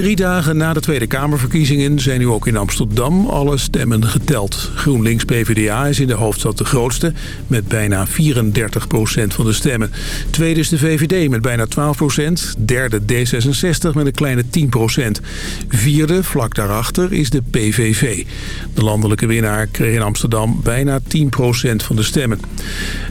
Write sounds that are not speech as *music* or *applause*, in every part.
Drie dagen na de Tweede Kamerverkiezingen zijn nu ook in Amsterdam alle stemmen geteld. GroenLinks-PVDA is in de hoofdstad de grootste met bijna 34% van de stemmen. Tweede is de VVD met bijna 12% Derde D66 met een kleine 10% Vierde, vlak daarachter, is de PVV. De landelijke winnaar kreeg in Amsterdam bijna 10% van de stemmen.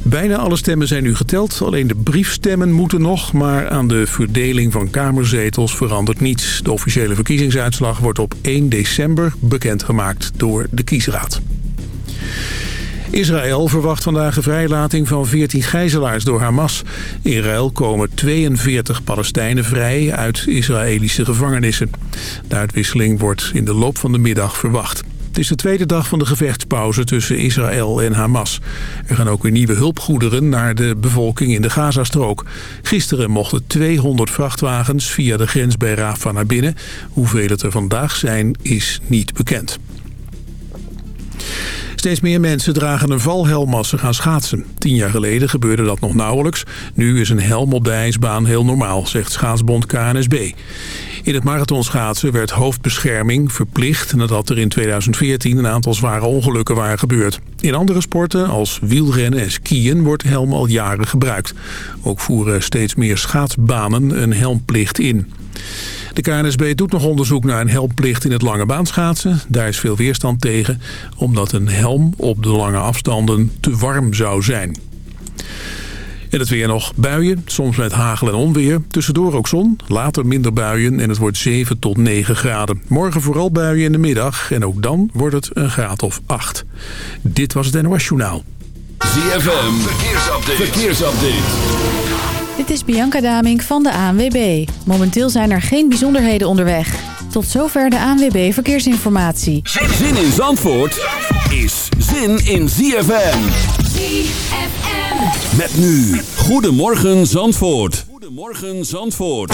Bijna alle stemmen zijn nu geteld. Alleen de briefstemmen moeten nog, maar aan de verdeling van kamerzetels verandert niets. Officiële verkiezingsuitslag wordt op 1 december bekendgemaakt door de kiesraad. Israël verwacht vandaag de vrijlating van 14 gijzelaars door Hamas. In ruil komen 42 Palestijnen vrij uit Israëlische gevangenissen. De uitwisseling wordt in de loop van de middag verwacht. Het is de tweede dag van de gevechtspauze tussen Israël en Hamas. Er gaan ook weer nieuwe hulpgoederen naar de bevolking in de Gazastrook. Gisteren mochten 200 vrachtwagens via de grens bij Rafah naar binnen. Hoeveel het er vandaag zijn is niet bekend. Steeds meer mensen dragen een valhelm als ze gaan schaatsen. Tien jaar geleden gebeurde dat nog nauwelijks. Nu is een helm op de ijsbaan heel normaal, zegt schaatsbond KNSB. In het marathonschaatsen werd hoofdbescherming verplicht... nadat er in 2014 een aantal zware ongelukken waren gebeurd. In andere sporten, als wielrennen en skiën, wordt helm al jaren gebruikt. Ook voeren steeds meer schaatsbanen een helmplicht in. De KNSB doet nog onderzoek naar een helmplicht in het lange baanschaatsen. Daar is veel weerstand tegen, omdat een helm op de lange afstanden te warm zou zijn. En het weer nog buien, soms met hagel en onweer. Tussendoor ook zon, later minder buien en het wordt 7 tot 9 graden. Morgen vooral buien in de middag en ook dan wordt het een graad of 8. Dit was het NOS Journaal. ZFM, verkeersupdate. verkeersupdate. Dit is Bianca Daming van de ANWB. Momenteel zijn er geen bijzonderheden onderweg. Tot zover de ANWB Verkeersinformatie. Zin in Zandvoort is zin in ZFM. ZFM. Met nu, Goedemorgen Zandvoort. Goedemorgen Zandvoort.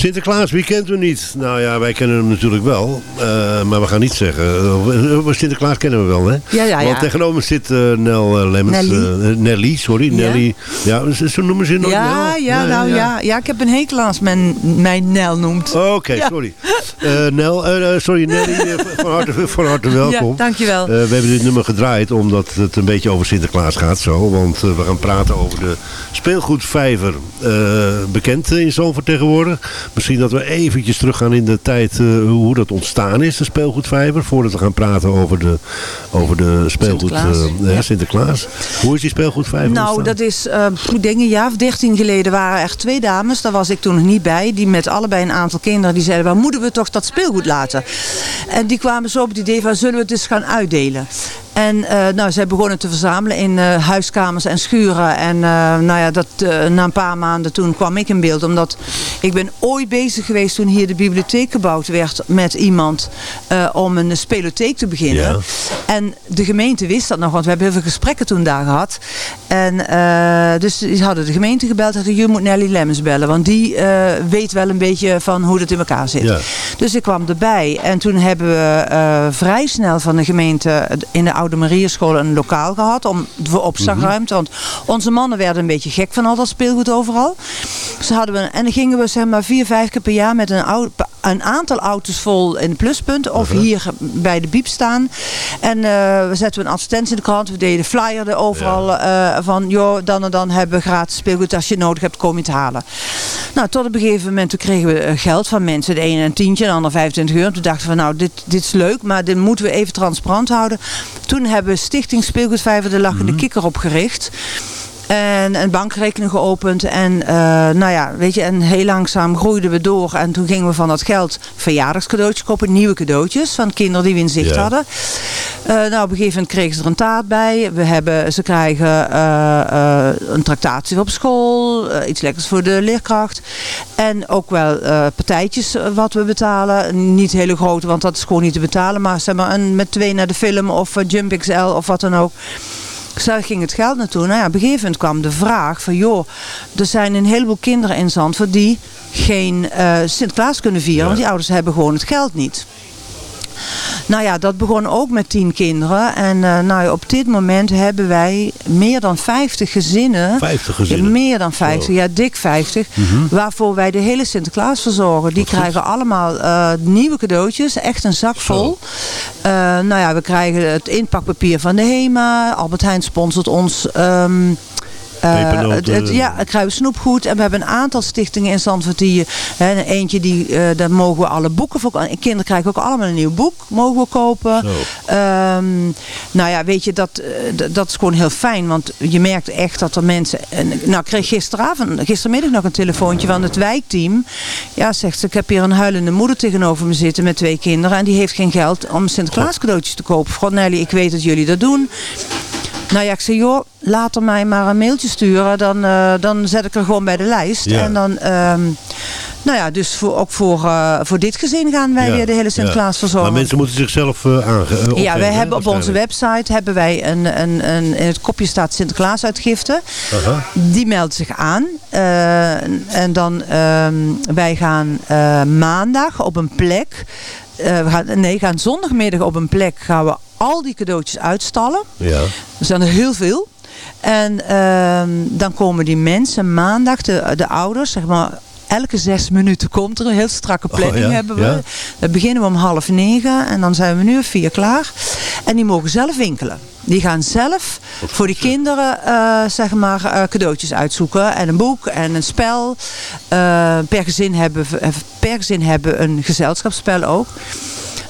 Sinterklaas. Wie kent u niet? Nou ja, wij kennen hem natuurlijk wel. eh, maar we gaan niet zeggen. eh, Sinterklaas kennen we wel, hè? Ja, ja, Want ja. tegenover me zit eh, Nel Lemmens. Nelly. Nelly, sorry. Ja. Nelly. Ja, zo zo noemen ze nog Ja, Nel? ja, nou ja. ja. ik heb een hekel als men mij Nel noemt. Oké, Ja. sorry. Nel, sorry Nelly, van, harte, van harte welkom. Ja, dankjewel. We hebben dit nummer gedraaid omdat het een beetje over Sinterklaas gaat zo. Want we gaan praten over de speelgoedvijver. bekend in Zalvoort tegenwoordig. Misschien dat we eventjes teruggaan in de tijd eh, hoe dat ontstaan is, de speelgoedvijver. Voordat we gaan praten over de, over de speelgoed Sinterklaas. eh, ja. Sinterklaas. Hoe is die speelgoedvijver Nou, ontstaan? dat is, eh, ik denk een jaar of dertien geleden waren er twee dames, daar was ik toen nog niet bij, die met allebei een aantal kinderen, die zeiden, waar moeten we toch dat speelgoed laten? En die kwamen zo op het idee van, zullen we het eens gaan uitdelen? En eh, nou, zij begonnen te verzamelen in eh, huiskamers en schuren. En eh, nou ja, dat, na een paar maanden toen kwam ik in beeld. Omdat ik ben ooit bezig geweest toen hier de bibliotheek gebouwd werd met iemand om een spelotheek te beginnen. Ja. En de gemeente wist dat nog, want we hebben heel veel gesprekken toen daar gehad. En dus hadden de gemeente gebeld en je moet Nelly Lemmens bellen. Want die weet wel een beetje van hoe het in elkaar zit. Ja. Dus ik kwam erbij en toen hebben we vrij snel van de gemeente in de Oude Marieschool een lokaal gehad om, voor opslagruimte. Want onze mannen werden een beetje gek van al dat speelgoed overal. Dus hadden we, en dan gingen we zeg maar vier, vijf keer per jaar met een, au- een aantal auto's vol in het pluspunt. Of hier bij de biep staan. En eh, we zetten een advertentie in de krant. We deden flyer er overal eh, van. Joh, dan en dan hebben we gratis speelgoed. Als je het nodig hebt, kom je het halen. Nou, tot op een gegeven moment toen kregen we eh, geld van mensen. De ene een tientje, de ander 25 euro. Toen dachten we, nou, dit, dit is leuk, maar dit moeten we even transparant houden. Toen hebben we Stichting Speelgoedvijver de Lachende Kikker opgericht. En een bankrekening geopend. En eh, nou ja, weet je, en heel langzaam groeiden we door. En toen gingen we van dat geld verjaardagscadeautjes kopen. Nieuwe cadeautjes van kinderen die we in zicht Ja. hadden. Eh, nou, op een gegeven moment kregen ze er een taart bij. We hebben, ze krijgen eh, een tractatie op school. iets lekkers voor de leerkracht. En ook wel partijtjes wat we betalen. Niet hele grote, want dat is gewoon niet te betalen. Maar zeg maar een, met twee naar de film of Jump XL of wat dan ook. Dus daar ging het geld naartoe. Nou ja, op een gegeven moment kwam de vraag van... joh, er zijn een heleboel kinderen in Zandvoort die geen eh, Sinterklaas kunnen vieren. Want die ouders hebben gewoon het geld niet. Nou ja, dat begon ook met tien kinderen. En eh, nou, ja, op dit moment hebben wij meer dan 50 gezinnen. 50 gezinnen? Ja, meer dan 50, ja, dik 50. Waarvoor wij de hele Sinterklaas verzorgen. Die krijgen allemaal eh, nieuwe cadeautjes. Echt een zak vol. Eh, nou ja, we krijgen het inpakpapier van de HEMA. Albert Heijn sponsort ons... ehm, eh, Pepernoten. het, het- ja, we snoepgoed. En we hebben een aantal stichtingen in Zandvoort die... Hè, eentje, die, eh, daar mogen we alle boeken voor... Kinderen krijgen ook allemaal een nieuw boek. Mogen we kopen. Ehm, nou ja, weet je, dat, eh, dat is gewoon heel fijn. Want je merkt echt dat er mensen... En, nou, ik kreeg gisteravond, gistermiddag nog een telefoontje van het wijkteam. Ja, zegt ze, ik heb hier een huilende moeder tegenover me zitten met twee kinderen. En die heeft geen geld om Sinterklaas cadeautjes te kopen. God Nelly, ik weet dat jullie dat doen. Nou ja, ik zei, joh, laat er mij maar een mailtje sturen. Dan, eh, dan zet ik er gewoon bij de lijst. Ja. En dan, ehm, nou ja, dus voor, ook voor, eh, voor dit gezin gaan wij Ja, weer de hele Sinterklaas ja. verzorgen. Maar mensen moeten zichzelf aange... eh, Ja, opgeven, wij hebben op onze website hebben wij een, een, een, in het kopje staat Sinterklaas uitgifte. Aha. Die meldt zich aan. En dan ehm, wij gaan maandag op een plek. eh, we gaan, nee, gaan zondagmiddag op een plek gaan we al die cadeautjes uitstallen. Ja. Er zijn er heel veel. En ehm, dan komen die mensen maandag, de, de ouders, zeg maar, elke zes minuten komt er een heel strakke planning Oh, ja, hebben we. ja. Dan beginnen we om half negen en dan zijn we nu vier klaar. En die mogen zelf winkelen. Die gaan zelf voor die kinderen eh, zeg maar, eh, cadeautjes uitzoeken. En een boek en een spel. Eh, per, gezin hebben, per gezin hebben een gezelschapsspel ook.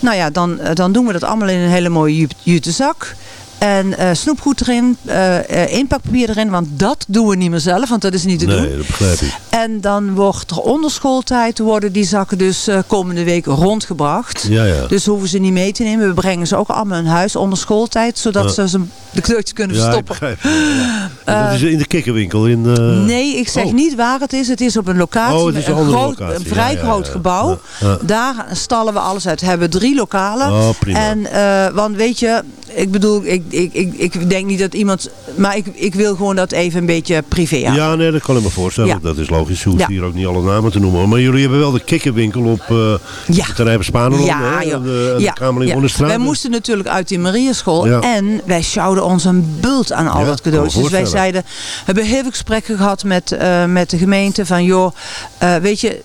Nou ja, dan, eh, dan doen we dat allemaal in een hele mooie ju- jute zak. En eh, snoepgoed erin, eh, inpakpapier erin, want dat doen we niet meer zelf, want dat is niet te doen. Nee, dat begrijp ik. En dan wordt er onder schooltijd worden die zakken dus komende week rondgebracht. Ja, ja. Dus hoeven ze niet mee te nemen. We brengen ze ook allemaal in huis onder schooltijd, zodat Ja. ze ze de cadeautjes kunnen Ja, ik verstoppen. Ja. dat is in de kikkerwinkel in... Nee, ik zeg oh. niet waar het is. Het is op een locatie, Oh, het is met een groot, locatie. een vrij groot gebouw. Daar stallen we alles uit. We hebben drie lokalen. Oh, prima. En, want weet je, ik bedoel, ik, ik, ik, ik denk niet dat iemand... Maar ik, ik wil gewoon dat even een beetje privé Ja. nee, dat kan ik me voorstellen. Ja. Dat is logisch. Je hoeft Ja. hier ook niet alle namen te noemen. Maar jullie hebben wel de kikkerwinkel op uh, Ja. het terrein van Spanenland. Ja, joh. De, ja, de Kamerling ja. Onderstraat. Wij moesten natuurlijk uit die Mariaschool. Ja. En wij sjouwden ons een bult aan al Ja, dat cadeautjes. Dus wij zeiden, we hebben heel veel gesprekken gehad met, eh, met de gemeente. Van joh, eh, weet je,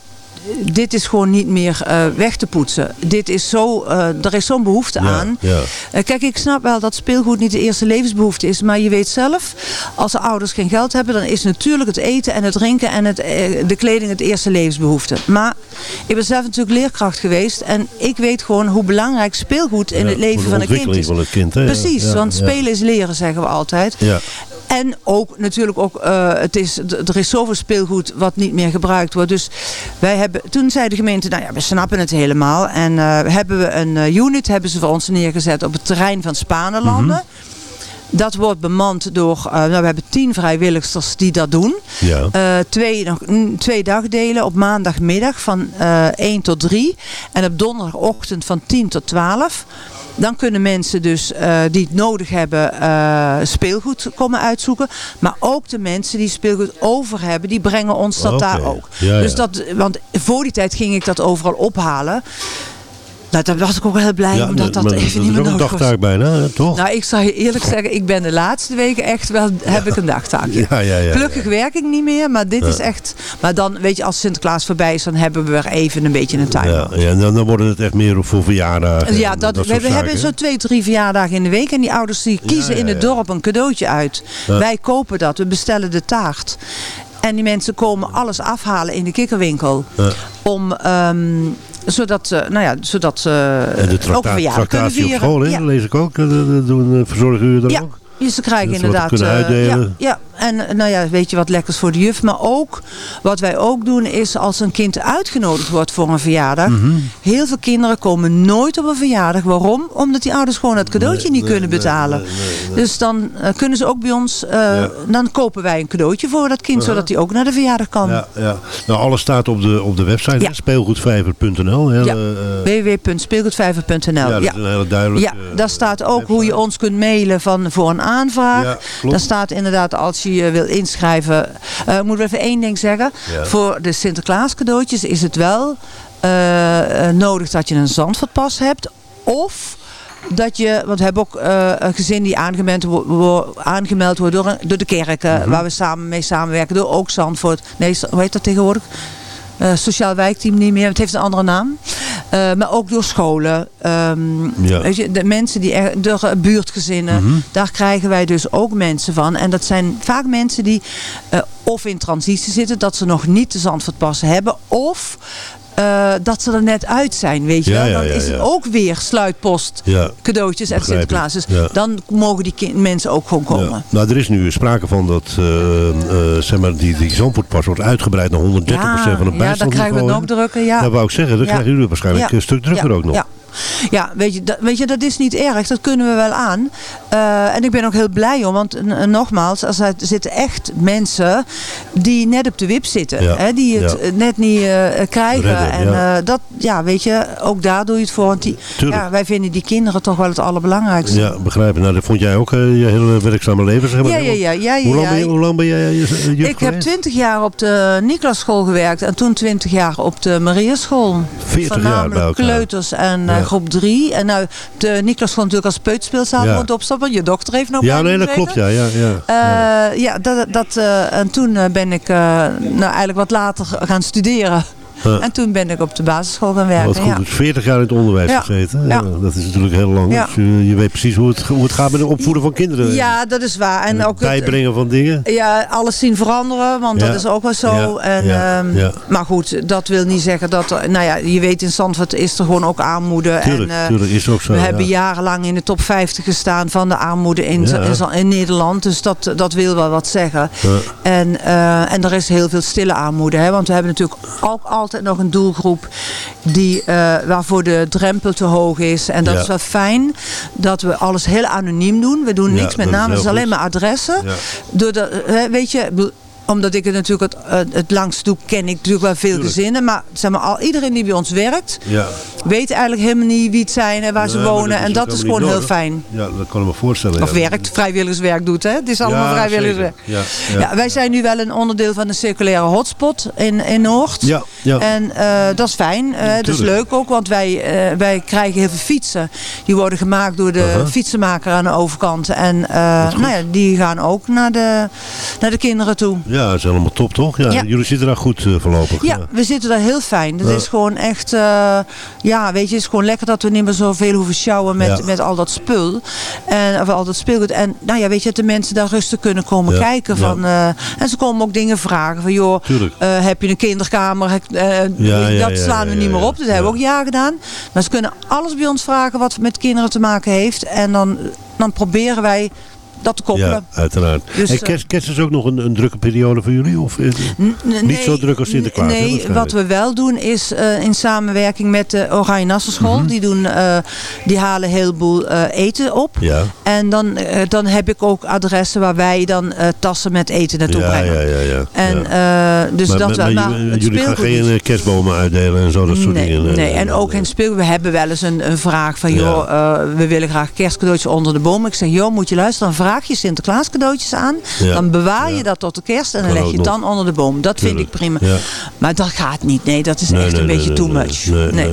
dit is gewoon niet meer eh, weg te poetsen. Dit is zo, eh, er is zo'n behoefte Ja, aan. ja. Eh, kijk, ik snap wel dat speelgoed niet de eerste levensbehoefte is. Maar je weet zelf, als de ouders geen geld hebben... dan is natuurlijk het eten en het drinken en het, de kleding het eerste levensbehoefte. Maar ik ben zelf natuurlijk leerkracht geweest. En ik weet gewoon hoe belangrijk speelgoed in Ja, het leven van een kind is. van het kind. Hè? Precies, want spelen is leren, zeggen we altijd. En ook natuurlijk ook, eh, het is, er is zoveel speelgoed wat niet meer gebruikt wordt. Dus wij hebben, toen zei de gemeente, nou ja, we snappen het helemaal. En eh, hebben we een eh, unit, hebben ze voor ons neergezet op het terrein van Spanenlanden. Dat wordt bemand door, eh, nou, we hebben tien vrijwilligers die dat doen. Ja. Eh, twee, nog, mm, twee dagdelen op maandagmiddag van eh 1 tot 3. En op donderdagochtend van 10 tot 12. Dan kunnen mensen dus eh, die het nodig hebben eh, speelgoed komen uitzoeken. Maar ook de mensen die speelgoed over hebben, die brengen ons dat daar ook. Ja, dus dat, want voor die tijd ging ik dat overal ophalen. Nou, daar was ik ook wel heel blij Ja, omdat dat even niet is meer nodig was. dagtaak bijna, hè, toch? Nou, ik zal je eerlijk zeggen, ik ben de laatste weken echt wel, heb ik een dagtaakje. ja, ja, ja. Gelukkig werk ik niet meer, maar dit is echt... Maar dan, weet je, als Sinterklaas voorbij is, dan hebben we weer even een beetje een time. Ja, ja, en dan, dan worden het echt meer voor verjaardagen. Ja, dat, we, hebben zo twee, drie verjaardagen in de week. En die ouders die kiezen in het dorp een cadeautje uit. Wij kopen dat, we bestellen de taart. En die mensen komen alles afhalen in de kikkerwinkel. Om, ehm, zodat, ze, nou ja, zodat En de ook tracta verjaardag kunnen tractatie op vieren. school, hè? Ja. dat lees ik ook. Dat dat doen eh, verzorgen jullie dan Ja, ook? Dus ze krijgen inderdaad... kunnen eh, uitdelen. ja, ja, en nou ja, weet je wat lekkers voor de juf. Maar ook, wat wij ook doen is als een kind uitgenodigd wordt voor een verjaardag. Mhm. Heel veel kinderen komen nooit op een verjaardag. Waarom? Omdat die ouders gewoon het cadeautje niet kunnen betalen. Dus dan eh, kunnen ze ook bij ons, eh, dan kopen wij een cadeautje voor dat kind. Zodat hij ook naar de verjaardag kan. Ja, ja. Nou, alles staat op de, op de website, Ja. speelgoedvijver.nl. Ja. eh, eh, www.speelgoedvijver.nl ja, dat is duidelijke... Ja, daar staat ook hoe je ons kunt mailen van, voor een aanvraag. Daar staat inderdaad als je je wil inschrijven. eh, ik moet even één ding zeggen. Ja. Voor de Sinterklaas cadeautjes is het wel eh, eh, nodig dat je een Zandvoortpas hebt. Of dat je, want we hebben ook eh, een gezin die aangemeld, wo- wo- aangemeld wordt door, de kerken. Mhm. Waar we samen mee samenwerken. Door ook Zandvoort. Nee, hoe heet dat tegenwoordig? Eh, sociaal wijkteam niet meer. Het heeft een andere naam. Eh, maar ook door scholen. Ehm, Ja. weet je, de mensen die er, door eh, buurtgezinnen. Mhm. Daar krijgen wij dus ook mensen van. En dat zijn vaak mensen die eh, of in transitie zitten. Dat ze nog niet de Zandvoortpas hebben. Of eh, dat ze er net uit zijn. Weet je Ja, wel. Dan ja, is het ook weer sluitpost. Cadeautjes en. Sinterklaas. Dus dan mogen die mensen ook gewoon komen. Ja. Nou, er is nu sprake van dat eh, eh, zeg maar, die, die Zandvoortpas wordt uitgebreid naar 130% van het ja, dan krijgen we het bijstandsniveau, nog drukker. Ja. Dat wou ik zeggen, dan krijgen jullie waarschijnlijk een stuk drukker ook nog. Ja. Weet je, dat, weet je, dat is niet erg. Dat kunnen we wel aan. Eh, en ik ben ook heel blij om. Want nogmaals, er zijn- er zitten echt mensen die net op de wip zitten. Ja, Hè, die het ja. eh, net niet eh, krijgen. Redden, en ja. dat, ja, weet je, ook daar doe je het voor. Want die, Tuurlijk. ja, wij vinden die kinderen toch wel het allerbelangrijkste. Ja, begrijp ik. Nou, dat vond jij ook je hele werkzame leven, zeg maar. Ja, ja, ja, ja, ja, Hoe lang ben je, hoe lang ben jij Ik heb? 20 jaar op de Niklasschool gewerkt en toen 20 jaar op de Mariaschool. 40 jaar Voornamelijk bij elkaar. kleuters en Ja. Groep 3. En nou, de Niklasschool natuurlijk als peuterspeelzaal Ja. opstappen. Je dokter heeft nog Ja, nee, dat klopt, ja. ja, ja. Eh, ja, dat, dat, eh, en toen eh, ben ik eh, nou, eigenlijk wat later gaan studeren. Ja. En toen ben ik op de basisschool gaan werken. Wat goed, ja. dus 40 jaar in het onderwijs gezeten. Dat is natuurlijk heel lang. Dus, je weet precies hoe het, hoe het gaat met het opvoeden van kinderen. ja, dat is waar. En ook het, bijbrengen van dingen. ja, alles zien veranderen, want dat is ook wel zo. En, ehm. Maar goed, dat wil niet zeggen dat... er- Nou ja, je weet in Zandvoort is er gewoon ook armoede. Tuurlijk, en, eh, tuurlijk is ook zo. we hebben jarenlang in de top 50 gestaan van de armoede in, in, in Nederland. Dus dat, dat wil wel wat zeggen. En, eh, en er is heel veel stille armoede. Hè? Want we hebben natuurlijk ook altijd nog een doelgroep die, eh, waarvoor de drempel te hoog is. En dat Ja. is wel fijn dat we alles heel anoniem doen. We doen Ja, niks met namen, het is alleen goed. maar adressen. Ja. Doordat, hè, weet je, omdat ik het natuurlijk het, het, langst doe, ken ik natuurlijk wel veel Tuurlijk. gezinnen. Maar, zeg maar al, iedereen die bij ons werkt, Ja. weet eigenlijk helemaal niet wie het zijn en waar ze Nee, wonen. en dat is gewoon heel nodig. fijn. Ja, dat kan ik me voorstellen. Of ja. werkt, vrijwilligerswerk doet, hè? Het is allemaal Ja, vrijwilligerswerk. Ja, ja. Ja, wij zijn nu wel een onderdeel van de circulaire hotspot in, in Noord. Ja, ja. En eh, dat is fijn. Eh, dat is leuk ook, want wij, eh, wij krijgen heel veel fietsen. Die worden gemaakt door de fietsenmaker aan de overkant. En nou ja, die gaan ook naar de, naar de kinderen toe. Ja, dat is helemaal top toch? Ja, Ja. Jullie zitten daar goed eh, voorlopig. Ja, we zitten daar heel fijn. Het Ja. is gewoon echt, eh, ja, weet je, het is gewoon lekker dat we niet meer zoveel hoeven sjouwen met, met al dat spul. En, of al dat speelgoed. En nou ja, weet je, dat de mensen daar rustig kunnen komen kijken. Van, eh, en ze komen ook dingen vragen van, joh, heb je een kinderkamer? Dat slaan we niet meer op. Dat hebben we ook ja gedaan. Maar ze kunnen alles bij ons vragen wat met kinderen te maken heeft. En dan, dan proberen wij dat te koppelen. Ja, uiteraard. Dus, en eh, kerst, kerst is ook nog een, een drukke periode voor jullie? Of, eh, Niet zo druk als Sinterklaas, Nee, wat we wel doen is eh, in samenwerking met de Oranje Nassenschool. Mhm. Die, doen, die halen een heleboel eten op. ja. En dan, dan heb ik ook adressen waar wij dan tassen met eten naartoe Ja, brengen. ja, ja, ja. En dus maar, dat maar- maar Maar jullie- gaan geen kerstbomen uitdelen en zo, dat soort nee, dingen. Nee, en ook geen speel. We hebben wel eens een, een vraag van, joh, we willen graag kerstcadeautjes onder de boom. Ik zeg, joh, moet je luisteren, dan vraag je Sinterklaas cadeautjes aan. Ja. Dan bewaar je Ja. dat tot de kerst en dan leg je het nog. dan onder de boom. Dat vind ik prima. Ja. Maar dat gaat niet. Nee, dat is Nee, echt nee, een nee, beetje too much. Nee.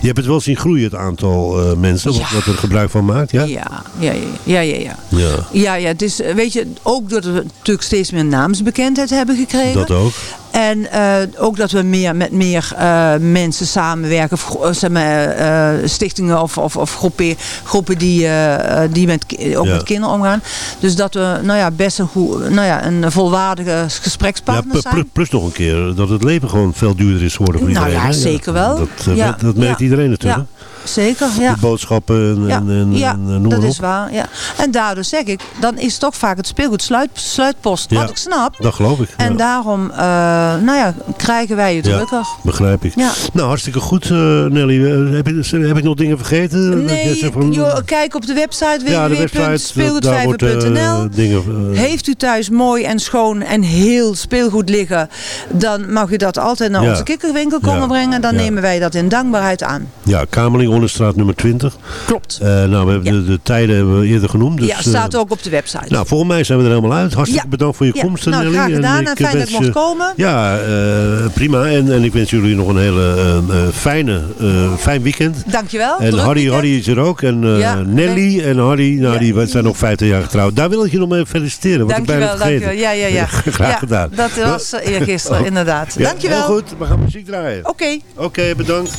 Je hebt het wel zien groeien, het aantal eh, mensen, wat, er gebruik van maakt, ja? Ja, ja, ja, ja, ja. ja. Ja, Ja, ja, het is, eh, weet je, ook doordat we natuurlijk steeds meer naamsbekendheid hebben gekregen. dat ook. En eh, ook dat we meer met meer eh, mensen samenwerken, gro- zeg maar, eh, stichtingen of, of, of groepen, groepen die, eh, eh, die met, ook Ja. met kinderen omgaan. Dus dat we nou ja, best een, goed, nou ja, een volwaardige Ja, gesprekspartner pl- zijn. pl- plus nog een keer dat het leven gewoon veel duurder is geworden voor Nou iedereen. ja, hè? zeker wel. Dat, eh, Ja, dat merkt ja, iedereen natuurlijk. Zeker, ja. De boodschappen en, Ja, en, en, ja en, noem dat is waar. Ja. En daardoor zeg ik, dan is toch vaak het speelgoed sluit, sluitpost. Wat ik snap. Dat geloof ik. En daarom, eh, nou ja, krijgen wij het Ja. drukker. Begrijp ik. Ja. Nou, hartstikke goed, eh, Nelly. Eh, heb, ik, heb ik nog dingen vergeten? Nee, van- joh, kijk op de website www.speelgoedvijver.nl. dingen, eh, Heeft u thuis mooi en schoon en heel speelgoed liggen, dan mag u dat altijd naar onze kikkerwinkel komen brengen. Dan nemen wij dat in dankbaarheid aan. Ja, Kamerling, Onderstraat nummer 20. Klopt. Eh, nou, we hebben Ja. de, de tijden hebben we eerder genoemd. Dus, ja, staat eh, ook op de website. Nou, volgens mij zijn we er helemaal uit. Hartstikke Ja. bedankt voor je komst, nou, Nelly. graag gedaan en ik fijn dat wens ik mocht je- komen. Ja, eh, prima. En, en ik wens jullie nog een hele eh, eh, fijne, eh, fijn weekend. Dankjewel. En Harry, weekend. Harry is er ook. En eh, Nelly en Harry, nou, die zijn nog 50 jaar getrouwd. Daar wil ik je nog mee feliciteren. Want ik ben Dankjewel, het vergeten. dankjewel. Ja, ja, ja. *laughs* Graag ja, gedaan. Dat was eergisteren, Oh. inderdaad. Dankjewel. Heel goed, we gaan muziek draaien. Oké. Oké, bedankt.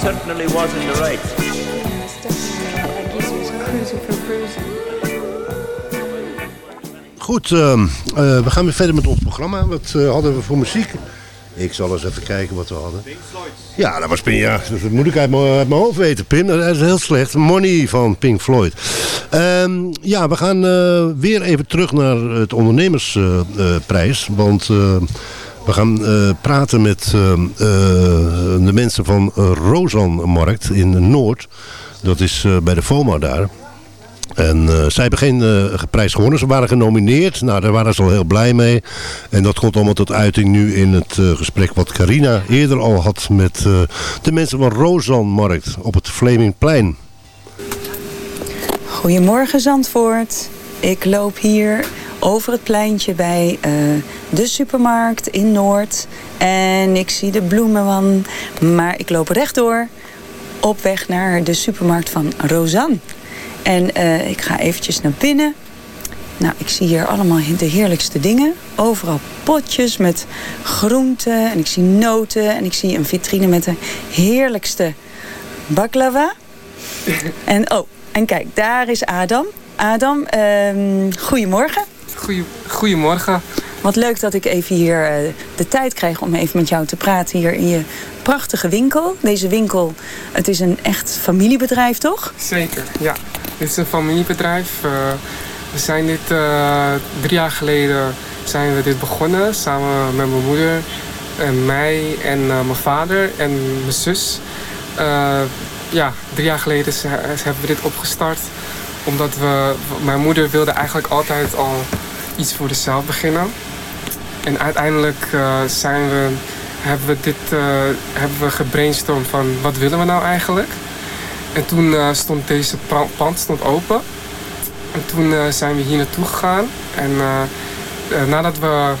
Certainly was in the right. Goed, ehm, eh, we gaan weer verder met ons programma. Wat eh, hadden we voor muziek? Ik zal eens even kijken wat we hadden. Ja, dat was Pink. Ja, dat moet ik uit mijn, hoofd weten, Pim. Dat is heel slecht. Money van Pink Floyd. Ehm, ja, we gaan eh, weer even terug naar het ondernemersprijs. want eh, we gaan eh, praten met eh, eh, de mensen van Rozanmarkt in Noord. Dat is bij de FOMA daar. En zij hebben geen prijs gewonnen. Ze waren genomineerd. Nou, daar waren ze al heel blij mee. En dat komt allemaal tot uiting nu in het gesprek wat Carina eerder al had met de mensen van Rozanmarkt op het Flemingplein. Goedemorgen Zandvoort. Ik loop hier over het pleintje bij eh, de supermarkt in Noord. En ik zie de bloemenwan. Maar ik loop rechtdoor op weg naar de supermarkt van Rosanne. En eh, ik ga eventjes naar binnen. Nou, ik zie hier allemaal de heerlijkste dingen. Overal potjes met groenten en ik zie noten. En ik zie een vitrine met de heerlijkste baklava. En oh, en kijk, daar is Adam. Adam, ehm, goedemorgen. Goeie, goedemorgen. Wat leuk dat ik even hier eh, de tijd krijg om even met jou te praten hier in je prachtige winkel. Deze winkel, het is een echt familiebedrijf, toch? Zeker, ja. Dit is een familiebedrijf. Eh, we zijn dit eh, drie jaar geleden zijn we dit begonnen samen met mijn moeder en mij en mijn vader en mijn zus. Ja, drie jaar geleden hebben we dit opgestart omdat we, mijn moeder wilde eigenlijk altijd al iets voor zichzelf beginnen. En uiteindelijk eh, zijn we, hebben we dit eh, hebben we gebrainstormd van wat willen we nou eigenlijk. En toen eh, stond deze pand stond open. En toen zijn we hier naartoe gegaan. En nadat we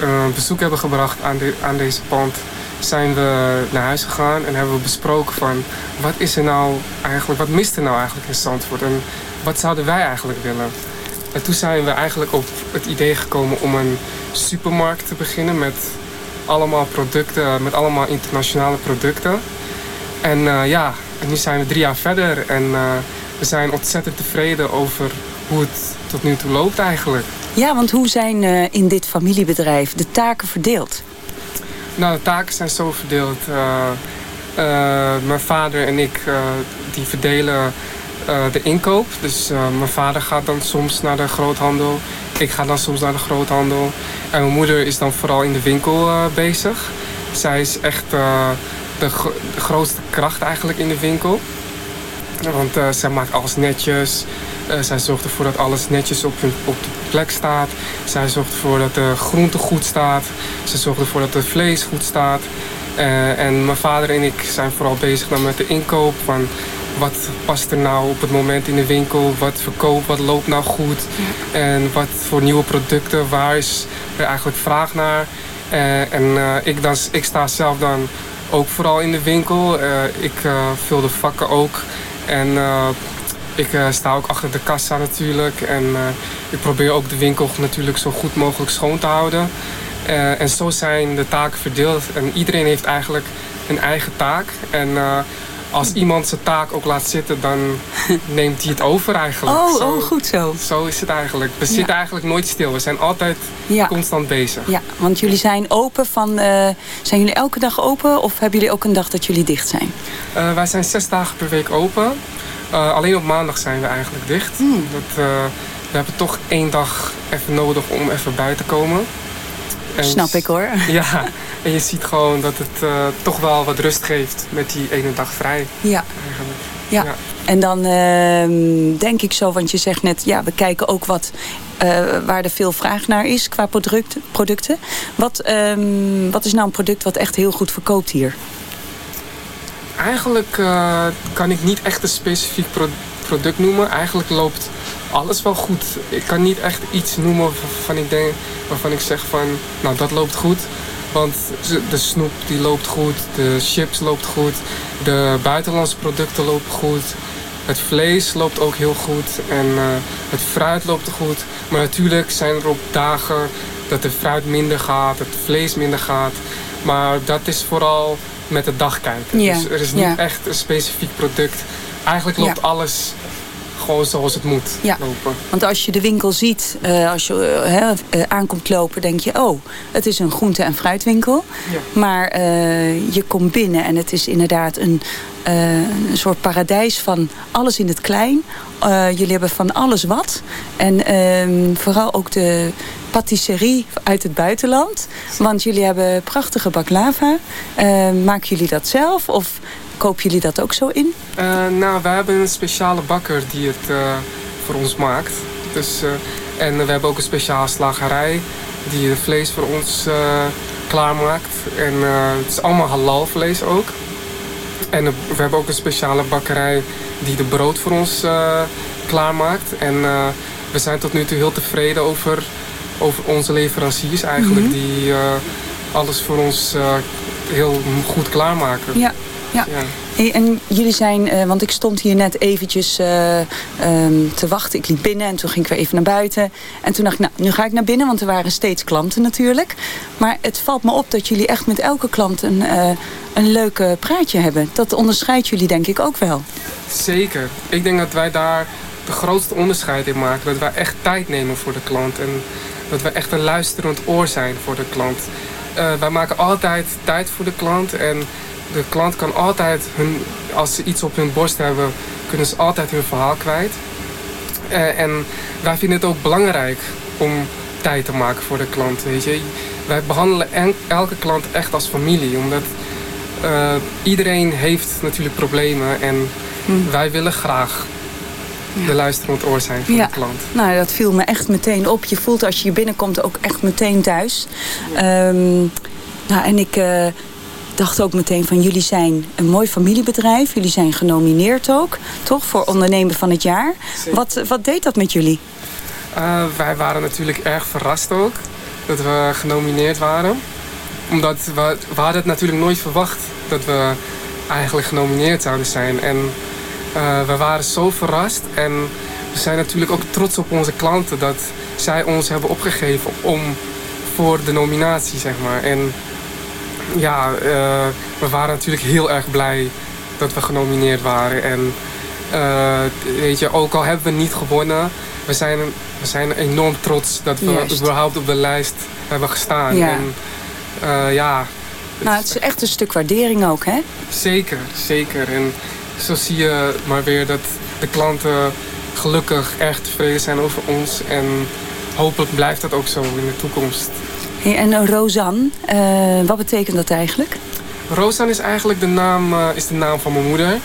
eh, bezoek hebben gebracht aan, aan deze pand, zijn we naar huis gegaan en hebben we besproken van wat is er nou eigenlijk, wat mist er nou eigenlijk in Zandvoort en wat zouden wij eigenlijk willen. En toen zijn we eigenlijk op het idee gekomen om een supermarkt te beginnen met allemaal producten, met allemaal internationale producten. En eh, ja, en nu zijn we drie jaar verder en eh, we zijn ontzettend tevreden over hoe het tot nu toe loopt eigenlijk. Ja, want hoe zijn eh, in dit familiebedrijf de taken verdeeld? Nou, de taken zijn zo verdeeld. Eh, eh, mijn vader en ik eh, die verdelen eh, de inkoop. Dus eh, mijn vader gaat dan soms naar de groothandel. Ik ga dan soms naar de groothandel. En mijn moeder is dan vooral in de winkel eh, bezig. Zij is echt eh, de, de grootste kracht eigenlijk in de winkel. Want eh, zij maakt alles netjes. Eh, zij zorgt ervoor dat alles netjes op, op de plek staat. Zij zorgt ervoor dat de groente goed staat. Zij zorgt ervoor dat het vlees goed staat. Eh, en mijn vader en ik zijn vooral bezig dan met de inkoop. Van wat past er nou op het moment in de winkel? Wat verkoopt, wat loopt nou goed? En wat voor nieuwe producten, waar is er eigenlijk vraag naar? Eh, en eh, ik, dan, ik sta zelf dan ook vooral in de winkel. Eh, ik vul de vakken ook. En ik sta ook achter de kassa natuurlijk. En ik probeer ook de winkel natuurlijk zo goed mogelijk schoon te houden. En zo zijn de taken verdeeld. En iedereen heeft eigenlijk een eigen taak. En als iemand zijn taak ook laat zitten, dan *laughs* neemt hij het over eigenlijk. Oh, Zo- oh, goed zo. Zo is het eigenlijk. We zitten eigenlijk nooit stil. We zijn altijd Ja. constant bezig. Ja, want jullie zijn open van... eh, zijn jullie elke dag open of hebben jullie ook een dag dat jullie dicht zijn? Eh, wij zijn zes dagen per week open. Eh, alleen op maandag zijn we eigenlijk dicht. Dat, eh, we hebben toch één dag even nodig om even bij te komen. En Snap ik hoor. *laughs* Ja, en je ziet gewoon dat het eh, toch wel wat rust geeft met die ene dag vrij. Ja. Eigenlijk. Ja. En dan ehm, denk ik zo, want je zegt net, ja, we kijken ook wat, eh, waar er veel vraag naar is qua product, producten. Wat, ehm, wat is nou een product wat echt heel goed verkoopt hier? Eigenlijk eh, kan ik niet echt een specifiek pro- product noemen. Eigenlijk loopt alles wel goed. Ik kan niet echt iets noemen waarvan ik, denk, waarvan ik zeg van, nou dat loopt goed. Want de snoep die loopt goed, de chips loopt goed, de buitenlandse producten lopen goed. Het vlees loopt ook heel goed en eh, het fruit loopt goed. Maar natuurlijk zijn er ook dagen dat het fruit minder gaat, het vlees minder gaat. Maar dat is vooral met de dag kijken. Ja, Dus er is niet ja. echt een specifiek product. Eigenlijk loopt Ja. alles gewoon zoals het moet Ja. lopen. Want als je de winkel ziet, eh, als je eh, aankomt lopen, denk je, oh, het is een groente- en fruitwinkel. Ja. Maar je komt binnen en het is inderdaad een, een soort paradijs van alles in het klein. Jullie hebben van alles wat. En ehm, vooral ook de patisserie uit het buitenland. Want jullie hebben prachtige baklava. Maken jullie dat zelf of kopen jullie dat ook zo in? Eh, nou, we hebben een speciale bakker die het eh, voor ons maakt. Dus, eh, en we hebben ook een speciale slagerij die het vlees voor ons klaarmaakt. En het is allemaal halal vlees ook. En we hebben ook een speciale bakkerij die de brood voor ons klaarmaakt. En we zijn tot nu toe heel tevreden over, over onze leveranciers eigenlijk. Mhm. Die alles voor ons heel goed klaarmaken. Ja, ja. Hey, en jullie zijn, eh, want ik stond hier net eventjes eh, ehm, te wachten. Ik liep binnen en toen ging ik weer even naar buiten. En toen dacht ik, nou, nu ga ik naar binnen, want er waren steeds klanten natuurlijk. Maar het valt me op dat jullie echt met elke klant een, eh, een leuke praatje hebben. Dat onderscheidt jullie denk ik ook wel. Zeker. Ik denk dat wij daar de grootste onderscheid in maken. Dat wij echt tijd nemen voor de klant. En dat wij echt een luisterend oor zijn voor de klant. Wij maken altijd tijd voor de klant. En de klant kan altijd, hun, als ze iets op hun borst hebben, kunnen ze altijd hun verhaal kwijt. Eh, en wij vinden het ook belangrijk om tijd te maken voor de klant. Weet je. Wij behandelen en- elke klant echt als familie. Omdat eh, iedereen heeft natuurlijk problemen. En wij willen graag de luisterend oor zijn van Ja. de klant. Nou, dat viel me echt meteen op. Je voelt als je hier binnenkomt ook echt meteen thuis. Ehm, nou, en ik eh, dacht ook meteen van jullie zijn een mooi familiebedrijf. Jullie zijn genomineerd ook, toch? Voor ondernemer van het jaar. Wat, wat deed dat met jullie? Eh, wij waren natuurlijk erg verrast ook dat we genomineerd waren. Omdat we, we hadden het natuurlijk nooit verwacht dat we eigenlijk genomineerd zouden zijn. En eh, we waren zo verrast. En we zijn natuurlijk ook trots op onze klanten dat zij ons hebben opgegeven om voor de nominatie, zeg maar. En ja, eh, we waren natuurlijk heel erg blij dat we genomineerd waren. En eh, weet je, ook al hebben we niet gewonnen, we zijn, we zijn enorm trots dat we Juist. überhaupt op de lijst hebben gestaan. Ja. En eh, ja, Nou, het is echt een stuk waardering ook, hè? zeker, zeker. En zo zie je maar weer dat de klanten gelukkig erg tevreden zijn over ons. En hopelijk blijft dat ook zo in de toekomst. En eh, Rosanne, eh, wat betekent dat eigenlijk? Rosan is eigenlijk de naam, eh, is de naam van mijn moeder.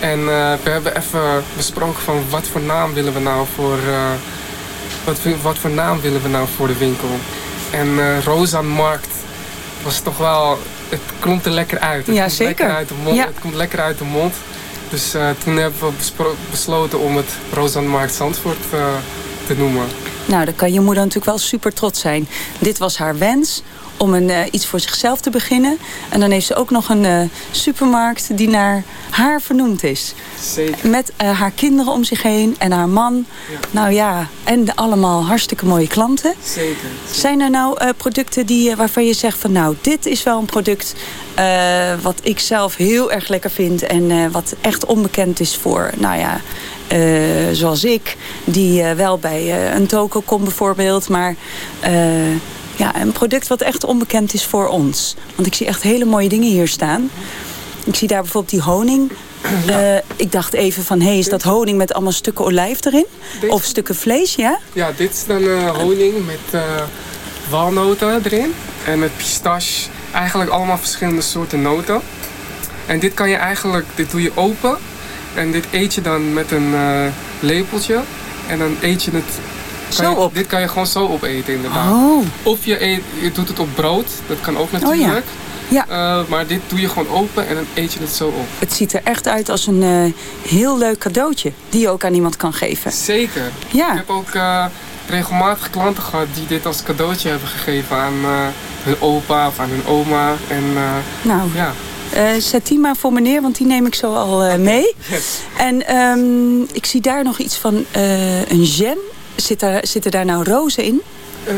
En we hebben even besproken van wat voor naam willen we nou voor, wat, wat voor naam willen we nou voor de winkel. En Rosan Markt was toch wel, het klonk er lekker uit. Het Ja, komt zeker. Lekker uit de mond, Ja. Het komt lekker uit de mond. Dus toen hebben we besloten om het Rosan Markt Zandvoort te noemen. Nou, dan kan je moeder natuurlijk wel super trots zijn. Dit was haar wens om een, eh, iets voor zichzelf te beginnen. En dan heeft ze ook nog een eh, supermarkt die naar haar vernoemd is. Zeker. Met eh, haar kinderen om zich heen en haar man. Nou ja, en de allemaal hartstikke mooie klanten. Zeker. Zijn er nou producten die, waarvan je zegt van nou, dit is wel een product wat ik zelf heel erg lekker vind en wat echt onbekend is voor, nou ja, zoals ik, die eh, wel bij eh, een toko komt bijvoorbeeld, maar eh, ja, een product wat echt onbekend is voor ons. Want ik zie echt hele mooie dingen hier staan. Ik zie daar bijvoorbeeld die honing. Eh, ik dacht even van, hé, hey, is dat honing met allemaal stukken olijf erin? Deze- Of stukken vlees, ja? Ja, dit is dan eh, honing met eh, walnoten erin. En met pistache. Eigenlijk allemaal verschillende soorten noten. En dit kan je eigenlijk, dit doe je open. En dit eet je dan met een eh, lepeltje. En dan eet je het... Zo je- op? Dit kan je gewoon zo opeten inderdaad. Oh. Of je, eet, je doet het op brood. Dat kan ook natuurlijk. Ja. Eh, maar dit doe je gewoon open en dan eet je het zo op. Het ziet er echt uit als een eh, heel leuk cadeautje. Die je ook aan iemand kan geven. Zeker. Ja. Ik heb ook regelmatig klanten gehad die dit als cadeautje hebben gegeven aan hun opa of aan hun oma. En Nou, ja, zet die maar voor meneer, want die neem ik zo al eh, mee. *laughs* En ehm, ik zie daar nog iets van eh, een jam. Zit daar, zitten daar nou rozen in? Ehm,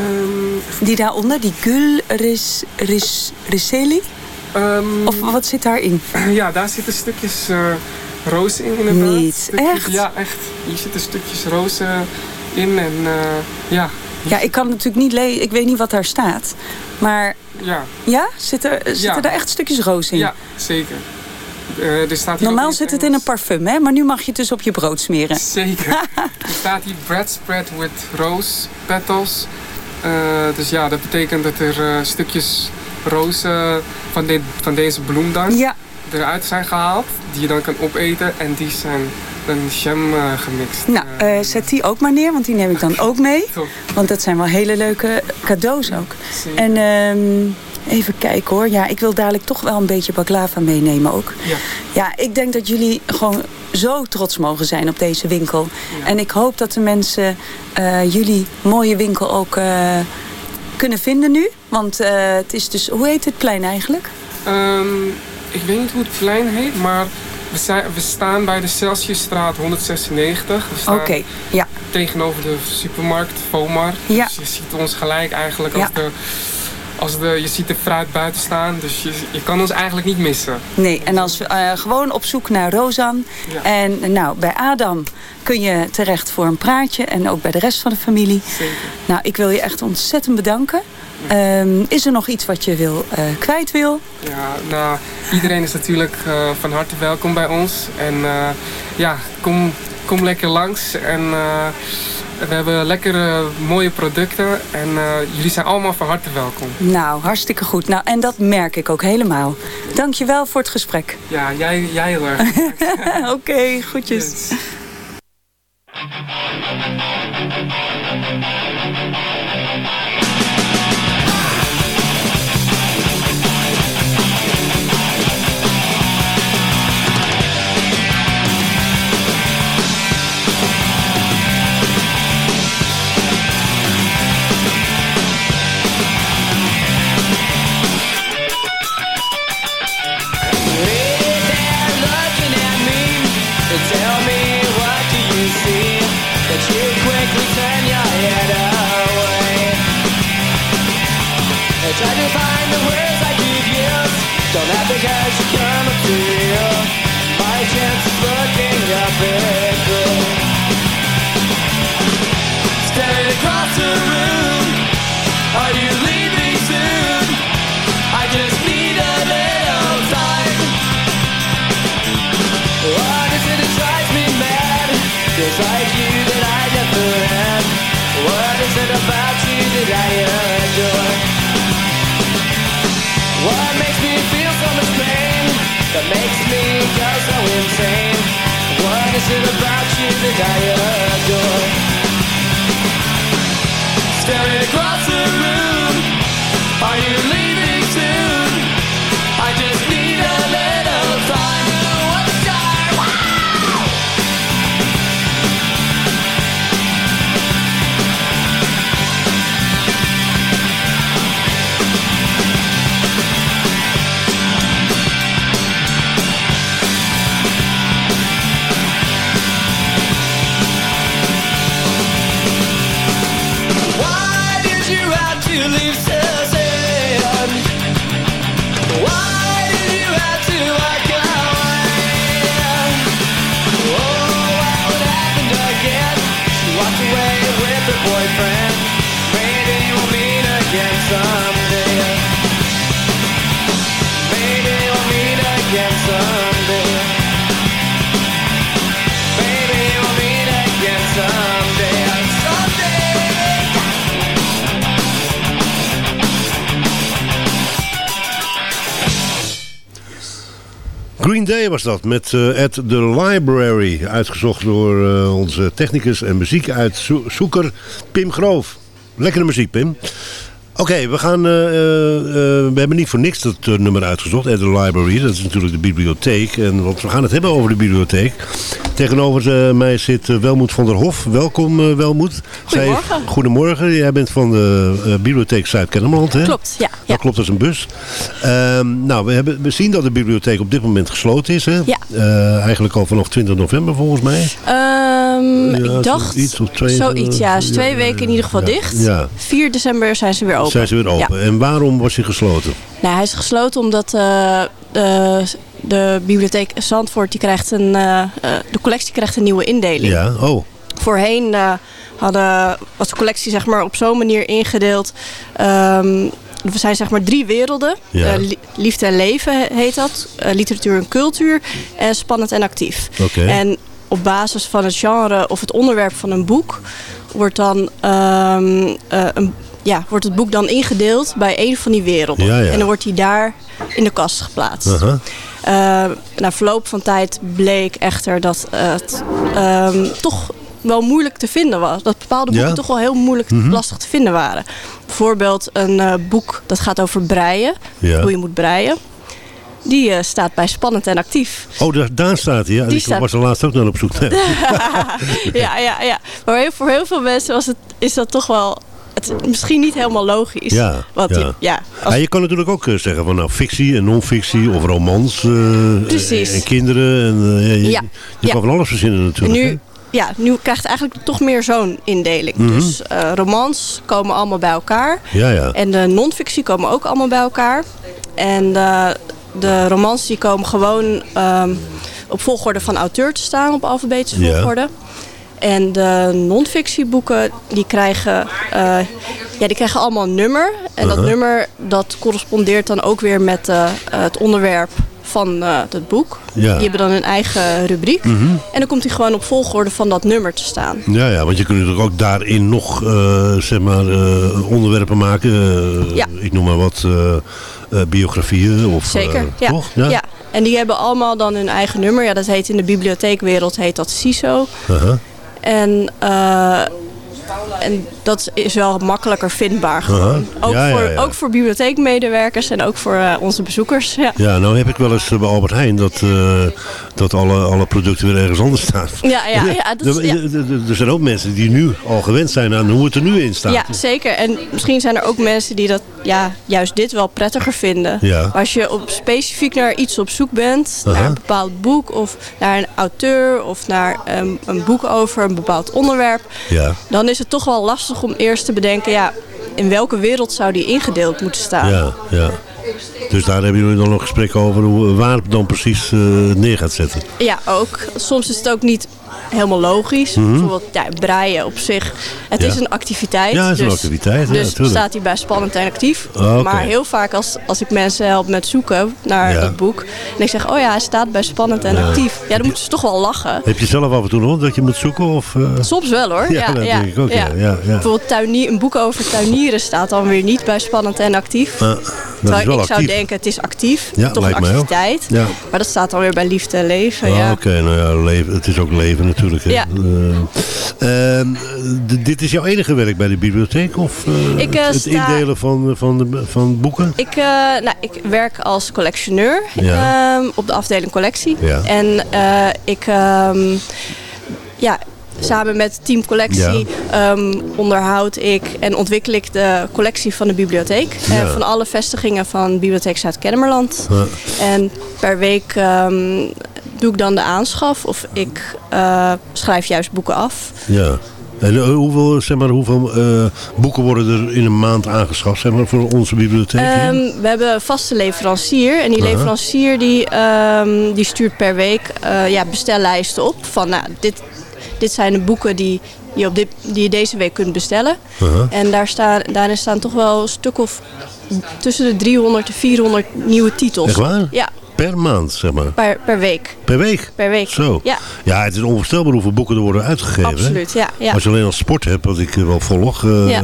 Die daaronder, die gul ris, ris, riseli? ehm, Of wat zit daarin? *laughs* ja, daar zitten stukjes eh roos in inderdaad. Niet, Stukjes- echt? Ja, echt. Hier zitten stukjes roos eh, in en eh, ja, Ja, ik kan natuurlijk niet lezen. Ik weet niet wat daar staat. Maar ja, ja, zitten, zitten Ja. daar echt stukjes roos in? ja, zeker. Eh, er staat hier Normaal zit het in een parfum, hè? Maar nu mag je het dus op je brood smeren. Zeker. *laughs* er staat hier bread spread with rose petals. Eh, dus ja, dat betekent dat er eh, stukjes roos eh, van, dit, van deze bloem dan Ja, eruit zijn gehaald. Die je dan kan opeten en die zijn dan jam eh, gemixt. nou, Eh, eh, zet die ook maar neer, want die neem ik dan ook mee. top. Want dat zijn wel hele leuke cadeaus ook. Zeker. En ehm, even kijken hoor. Ja, ik wil dadelijk toch wel een beetje baklava meenemen ook. Ja. Ja, ik denk dat jullie gewoon zo trots mogen zijn op deze winkel. Ja. En ik hoop dat de mensen jullie mooie winkel ook kunnen vinden nu. Want het is dus, hoe heet het plein eigenlijk? Ehm, ik weet niet hoe het plein heet, maar we, zijn, we staan bij de Celsiusstraat 196. We staan Oké, ja. tegenover de supermarkt Vomar. Ja. Dus je ziet ons gelijk eigenlijk als de... Als de, je ziet de fruit buiten staan, dus je, je kan ons eigenlijk niet missen. Nee, en als we eh, gewoon op zoek naar Rozan. Ja. En nou, bij Adam kun je terecht voor een praatje. En ook bij de rest van de familie. Zeker. Nou, ik wil je echt ontzettend bedanken. Ehm, is er nog iets wat je wil, eh, kwijt wil? Ja, nou, iedereen is natuurlijk eh, van harte welkom bij ons. En eh, ja, kom, kom lekker langs. En we hebben lekkere, mooie producten. En jullie zijn allemaal van harte welkom. Nou, hartstikke goed. Nou, en dat merk ik ook helemaal. Dank je wel voor het gesprek. Ja, jij, jij heel erg. *laughs* Oké, goedjes. Yes. Don't the guys to come up to you. Chance is looking up across the room. Are you leaving soon? I just need a little time. What is it that drives me mad? Like you that I never. What is it about you that I adore? What makes me so pain? That makes me go so insane? What is it about you that I adore? Staring across the room Are you leaving Day was dat, met eh, At the Library. Uitgezocht door eh, onze technicus en muziekuitzoeker Pim Groof. Lekkere muziek, Pim. Oké, we gaan. eh, eh, eh, we hebben niet voor niks dat nummer uitgezocht, At the Library. Dat is natuurlijk de bibliotheek. En want we gaan het hebben over de bibliotheek. Tegenover mij zit Welmoed van der Hof. Welkom, Welmoed. Goedemorgen. Zij- goedemorgen. Jij bent van de bibliotheek Zuid-Kennemerland, hè? Klopt, ja. Dat klopt als een bus. Ehm, nou, we, hebben, we zien dat de bibliotheek op dit moment gesloten is. Hè? Ja. Eigenlijk al vanaf 20 november volgens mij. Ehm, Ja, ik dacht zoiets of twee- zoiets, ja. Is twee ja, weken in ieder geval ja, dicht. ja. 4 december zijn ze weer open. Zijn ze weer open. En waarom was hij gesloten? Nou, hij is gesloten omdat eh, de, de bibliotheek Zandvoort die krijgt een, eh, eh, de collectie krijgt een nieuwe indeling. Ja, oh. Voorheen eh, hadden, was de collectie zeg maar, op zo'n manier ingedeeld. Ehm, er zijn zeg maar drie werelden. Ja. Liefde en leven he- heet dat. Literatuur en cultuur. En spannend en actief. Oké. En op basis van het genre of het onderwerp van een boek... wordt, dan, ehm, eh, een, ja, wordt het boek dan ingedeeld bij een van die werelden. Ja, ja. En dan wordt hij daar in de kast geplaatst. Eh, na verloop van tijd bleek echter dat het ehm, toch wel moeilijk te vinden was. Dat bepaalde boeken Ja? toch wel heel moeilijk Mhm. lastig te vinden waren. Bijvoorbeeld een eh, boek dat gaat over breien. Hoe je moet breien. Die eh, staat bij spannend en actief. Oh, daar, daar staat hij. Ja. Die Ik staat- was er laatst ook naar op zoek. *laughs* ja, ja, ja. Maar heel- voor heel veel mensen was het, is dat toch wel het, misschien niet helemaal logisch. Ja, Want ja. Je, ja, als- Ja, je kan natuurlijk ook eh, zeggen van nou, fictie en non-fictie of romans. eh, Precies. En kinderen. En, je Ja, je kan van alles verzinnen natuurlijk. nu, ja, nu krijgt het eigenlijk toch meer zo'n indeling. Mhm. Dus romans komen allemaal bij elkaar. Ja, ja. En de non-fictie komen ook allemaal bij elkaar. En de, romans die komen gewoon ehm, op volgorde van auteur te staan, op alfabetische Ja. volgorde. En de non-fictieboeken die krijgen, eh, ja, die krijgen allemaal een nummer. En dat Uh-huh. nummer dat correspondeert dan ook weer met eh, het onderwerp van eh, het boek. Ja. Die hebben dan een eigen rubriek. Mhm. En dan komt hij gewoon op volgorde van dat nummer te staan. Ja, ja, want je kunt natuurlijk ook daarin nog eh, zeg maar, eh, onderwerpen maken. Ja. Ik noem maar wat biografieën. Of, Zeker, ja. Toch? ja. En die hebben allemaal dan hun eigen nummer. Ja, dat heet in de bibliotheekwereld heet dat CISO. Aha. En, en dat is wel makkelijker vindbaar gewoon. Ook, Ja, ja, voor, ook voor bibliotheekmedewerkers en ook voor eh, onze bezoekers. Ja. Ja, nou heb ik wel eens eh, bij Albert Heijn dat, eh, dat alle, alle producten weer ergens anders staan. Ja, ja, ja, *laughs* dat is- er, zijn ook mensen die nu al gewend zijn aan hoe het er nu in staat. Ja, zeker. En misschien zijn er ook mensen die dat ja, juist dit wel prettiger vinden. Als je op, specifiek naar iets op zoek bent, Aha. naar een bepaald boek of naar een auteur of naar een, een boek over een bepaald onderwerp, Ja. dan is het toch wel lastig om eerst te bedenken, ja, in welke wereld zou die ingedeeld moeten staan. Ja, ja. Dus daar hebben jullie dan nog gesprekken over hoe, waar het dan precies eh, neer gaat zetten. Ja, ook. Soms is het ook niet helemaal logisch. Mhm. Bijvoorbeeld ja, breien op zich. Het Ja. is een activiteit. Ja, het is een dus, activiteit, ja, Dus staat hij bij spannend en actief. Maar heel vaak als, als ik mensen help met zoeken naar het boek. En ik zeg, oh ja, hij staat bij spannend en actief. Ja, dan moeten ze toch wel lachen. Heb je zelf af en toe nog dat je moet zoeken? Of, eh? Soms wel hoor. *laughs* Ja, dat denk ik ook, ja. Ja, ja. Bijvoorbeeld tuinier, een boek over tuinieren staat dan weer niet bij spannend en actief. Terwijl ik zou denken, het is actief. Toch een activiteit. Ja. Maar dat staat dan weer bij liefde en leven. Ja. Oké, nou ja, leven, het is ook leven natuurlijk. Hè. Ja. Eh, ehm, dit is jouw enige werk bij de bibliotheek? Of eh, Ik, eh, het sta- indelen van, van, de, van boeken? Ik, nou, ik werk als collectioneur Ja. ehm, op de afdeling collectie. Ja. En ik, ehm, ja, samen met team collectie onderhoud ik en ontwikkel ik de collectie van de bibliotheek. Ja. Van alle vestigingen van Bibliotheek Zuid-Kennemerland. Ja. En per week doe ik dan de aanschaf of ik eh, schrijf juist boeken af. Ja. En eh, hoeveel, zeg maar, hoeveel eh, boeken worden er in een maand aangeschaft zeg maar, voor onze bibliotheek? Ehm, we hebben een vaste leverancier. En die Aha. leverancier die, ehm, die stuurt per week ja, bestellijsten op. Van nou, dit, dit zijn de boeken die je, op dit, die je deze week kunt bestellen. Aha. En daar staan, daarin staan toch wel een stuk of tussen de 300 en 400 nieuwe titels. Echt waar? Ja, Per maand, zeg maar. per, per week. Per week? Per week. Zo. Ja, Ja, het is onvoorstelbaar hoeveel boeken er worden uitgegeven. absoluut. Ja, ja. Als je alleen als sport hebt, wat ik wel volg. eh, Ja.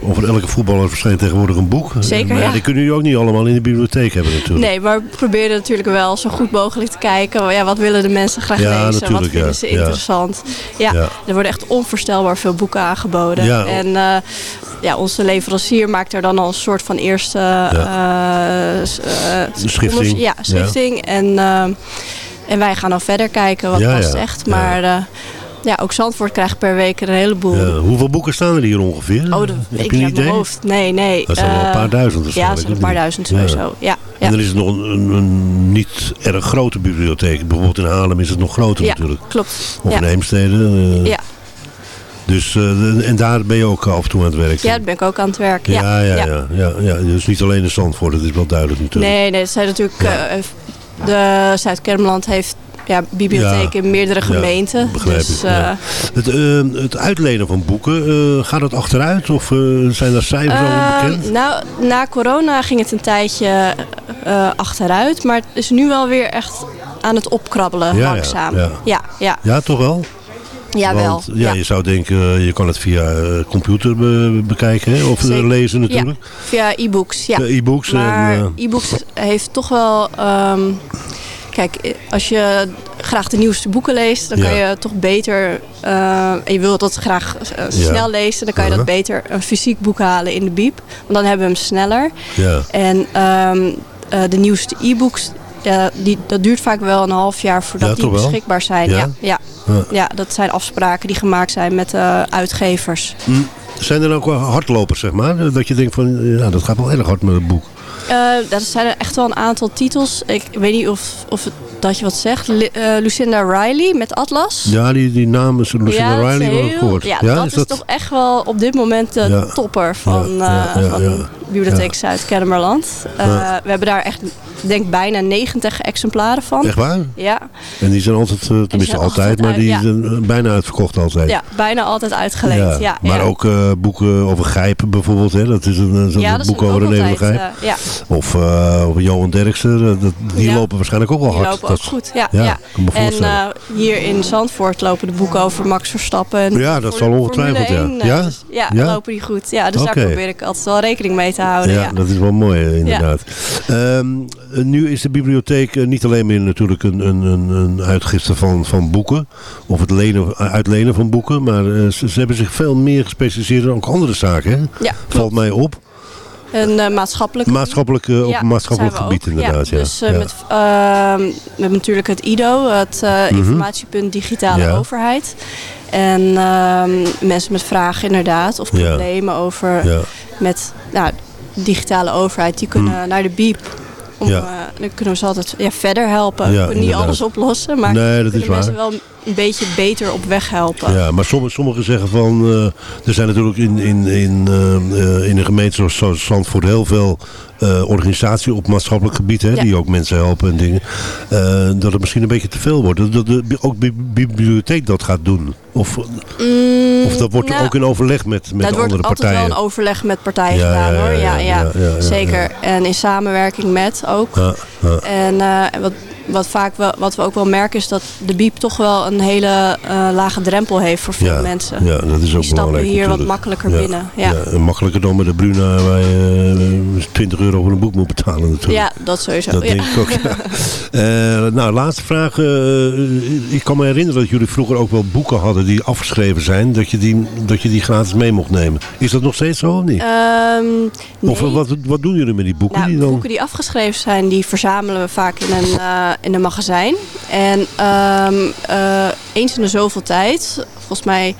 Over elke voetballer verschijnt tegenwoordig een boek. Zeker, Maar ja. die kunnen jullie ook niet allemaal in de bibliotheek hebben natuurlijk. Nee, maar we proberen natuurlijk wel zo goed mogelijk te kijken. Ja, wat willen de mensen graag Ja, lezen? Wat vinden ja. ze interessant? Ja. Er worden echt onvoorstelbaar veel boeken aangeboden. Ja. En eh, ja, onze leverancier maakt er dan al een soort van eerste s- eh, schifting. Ja, schifting. En, en wij gaan dan verder kijken wat Ja, past ja. echt. Maar ja, ook Zandvoort krijgt per week een heleboel. Ja, hoeveel boeken staan er hier ongeveer? Oh, dat Heb ik je niet een idee? hoofd. Nee, nee. Dat zijn wel een eh, paar duizend Ja, dat zijn een paar duizend sowieso. Ja, ja. En dan is het nog een, een, een niet erg grote bibliotheek. Bijvoorbeeld in Haarlem is het nog groter Ja, natuurlijk. klopt. Of Ja. in Heemstede. eh, Ja. Dus, eh, en daar ben je ook af en toe aan het werk. Ja, daar ben ik ook aan het werk. Ja, ja, ja, ja. ja, ja. Dus niet alleen in Zandvoort, dat is wel duidelijk natuurlijk. Nee, nee, het zijn natuurlijk. eh, de Zuid-Kermeland heeft ja, bibliotheken in meerdere Ja, gemeenten. begrijp dus, ik, ja. eh, Het, eh, het uitlenen van boeken, eh, gaat dat achteruit? Of zijn daar cijfers over ehm, bekend? nou, na corona ging het een tijdje achteruit. Maar het is nu wel weer echt aan het opkrabbelen, Ja, ja, langzaam. ja. ja, ja. Ja, toch wel? Jawel. Want ja, je zou denken, je kan het via computer be- bekijken hè? of Zeker. lezen natuurlijk. Ja, via e-books. Ja. Ja, e-books en, Maar e-books heeft toch wel. ehm, kijk, als je graag de nieuwste boeken leest, dan kan Ja. je toch beter. eh, en je wilt dat graag eh, snel lezen, dan kan je dat Uh-huh. beter een fysiek boek halen in de bieb. Want dan hebben we hem sneller. Ja. En ehm, eh, de nieuwste e-books. Die, dat duurt vaak wel een half jaar voordat die beschikbaar zijn. Ja? Ja? Ja, dat zijn afspraken die gemaakt zijn met uitgevers. Hm. Zijn er ook wel hardlopers, zeg maar? Dat je denkt van, ja, dat gaat wel erg hard met het boek. Eh, dat zijn er echt wel een aantal titels. Ik weet niet of, of het, dat je wat zegt. Eh, Lucinda Riley met Atlas. Ja, die, die naam is Lucinda is Riley wel gehoord. Ja, dat is, toch echt wel op dit moment de Ja. topper van, Ja, ja, ja, van ja. Bibliotheek Ja. Zuid-Kennemerland. Eh, Ja. We hebben daar echt, denk bijna 90 exemplaren van. Echt waar? Ja, En die zijn altijd, tenminste zijn altijd, altijd maar uit- die ja. zijn bijna uitverkocht altijd. ja, bijna altijd uitgeleend. Ja. maar ja. ook boeken over Grijpen bijvoorbeeld. Hè? Dat is een, ja, dat boek is over René van ja. Of over Johan Derksen. dat- die Ja. lopen waarschijnlijk ook wel hard. Dat- ook goed, ja. ja, en eh, hier in Zandvoort lopen de boeken over Max Verstappen. En Ja, dat zal ongetwijfeld, ja. 1, eh, Ja? dus ja, Ja? lopen die goed. Ja, dus daar probeer ik altijd wel rekening mee te houden. ja, Ja, dat is wel mooi eh, inderdaad. Ehm, eh, nu is de bibliotheek niet alleen meer natuurlijk een, een, een, een uitgifte van, van boeken. Of het lenen, uitlenen van boeken. Maar ze, ze hebben zich veel meer gespecialiseerd in ook andere zaken. Hè? Ja, Valt mij op. Een eh, maatschappelijk Maatschappelijk, op Ja, maatschappelijk gebied ook. inderdaad. Ja. Dus eh, met, ehm, we hebben natuurlijk het IDO, het eh, Mhm. informatiepunt digitale overheid. En ehm, mensen met vragen inderdaad, of Ja. problemen over Ja. met nou, digitale overheid, die kunnen naar de BIEB. Om, Ja. dan kunnen we ze altijd ja, verder helpen. Ja, we kunnen niet alles oplossen, maar Nee, dat kunnen is waar. mensen wel een beetje beter op weg helpen. Ja, maar sommige, sommigen zeggen van... eh, er zijn natuurlijk in, in, in, eh, eh, in een gemeente zoals- Zandvoort heel veel eh, organisaties op maatschappelijk gebied. Hè, Ja. Die ook mensen helpen en dingen. dat het misschien een beetje te veel wordt. Dat, dat de, ook de bibliotheek dat gaat doen. Of, Mm, of dat wordt nou, ook in overleg met, met dat de wordt andere altijd partijen. wel een overleg met partijen Ja, gedaan hoor. ja, Ja, ja, zeker. En in samenwerking met ook. Ja, ja. En en wat, wat, vaak wel, wat we ook wel merken is dat de biep toch wel een hele eh, lage drempel heeft voor veel Ja, mensen. Ja, dat is ook Die stappen belangrijk hier wat makkelijker Ja, binnen. Ja. Ja. makkelijker dan met de Bruna waar je eh, 20 euro voor een boek moet betalen natuurlijk. dat sowieso. Dat ja. denk ik ook, ja. *laughs* Eh, nou, laatste vraag. eh, ik kan me herinneren dat jullie vroeger ook wel boeken hadden die afgeschreven zijn. Dat je die, dat je die gratis mee mocht nemen. Is dat nog steeds zo of niet? Ehm, nee. Of eh, wat, wat doen jullie met die boeken? Nou, die dan... boeken die afgeschreven zijn, die verzamelen we vaak in een, eh, in een magazijn. En ehm, eh, eens in de zoveel tijd, volgens mij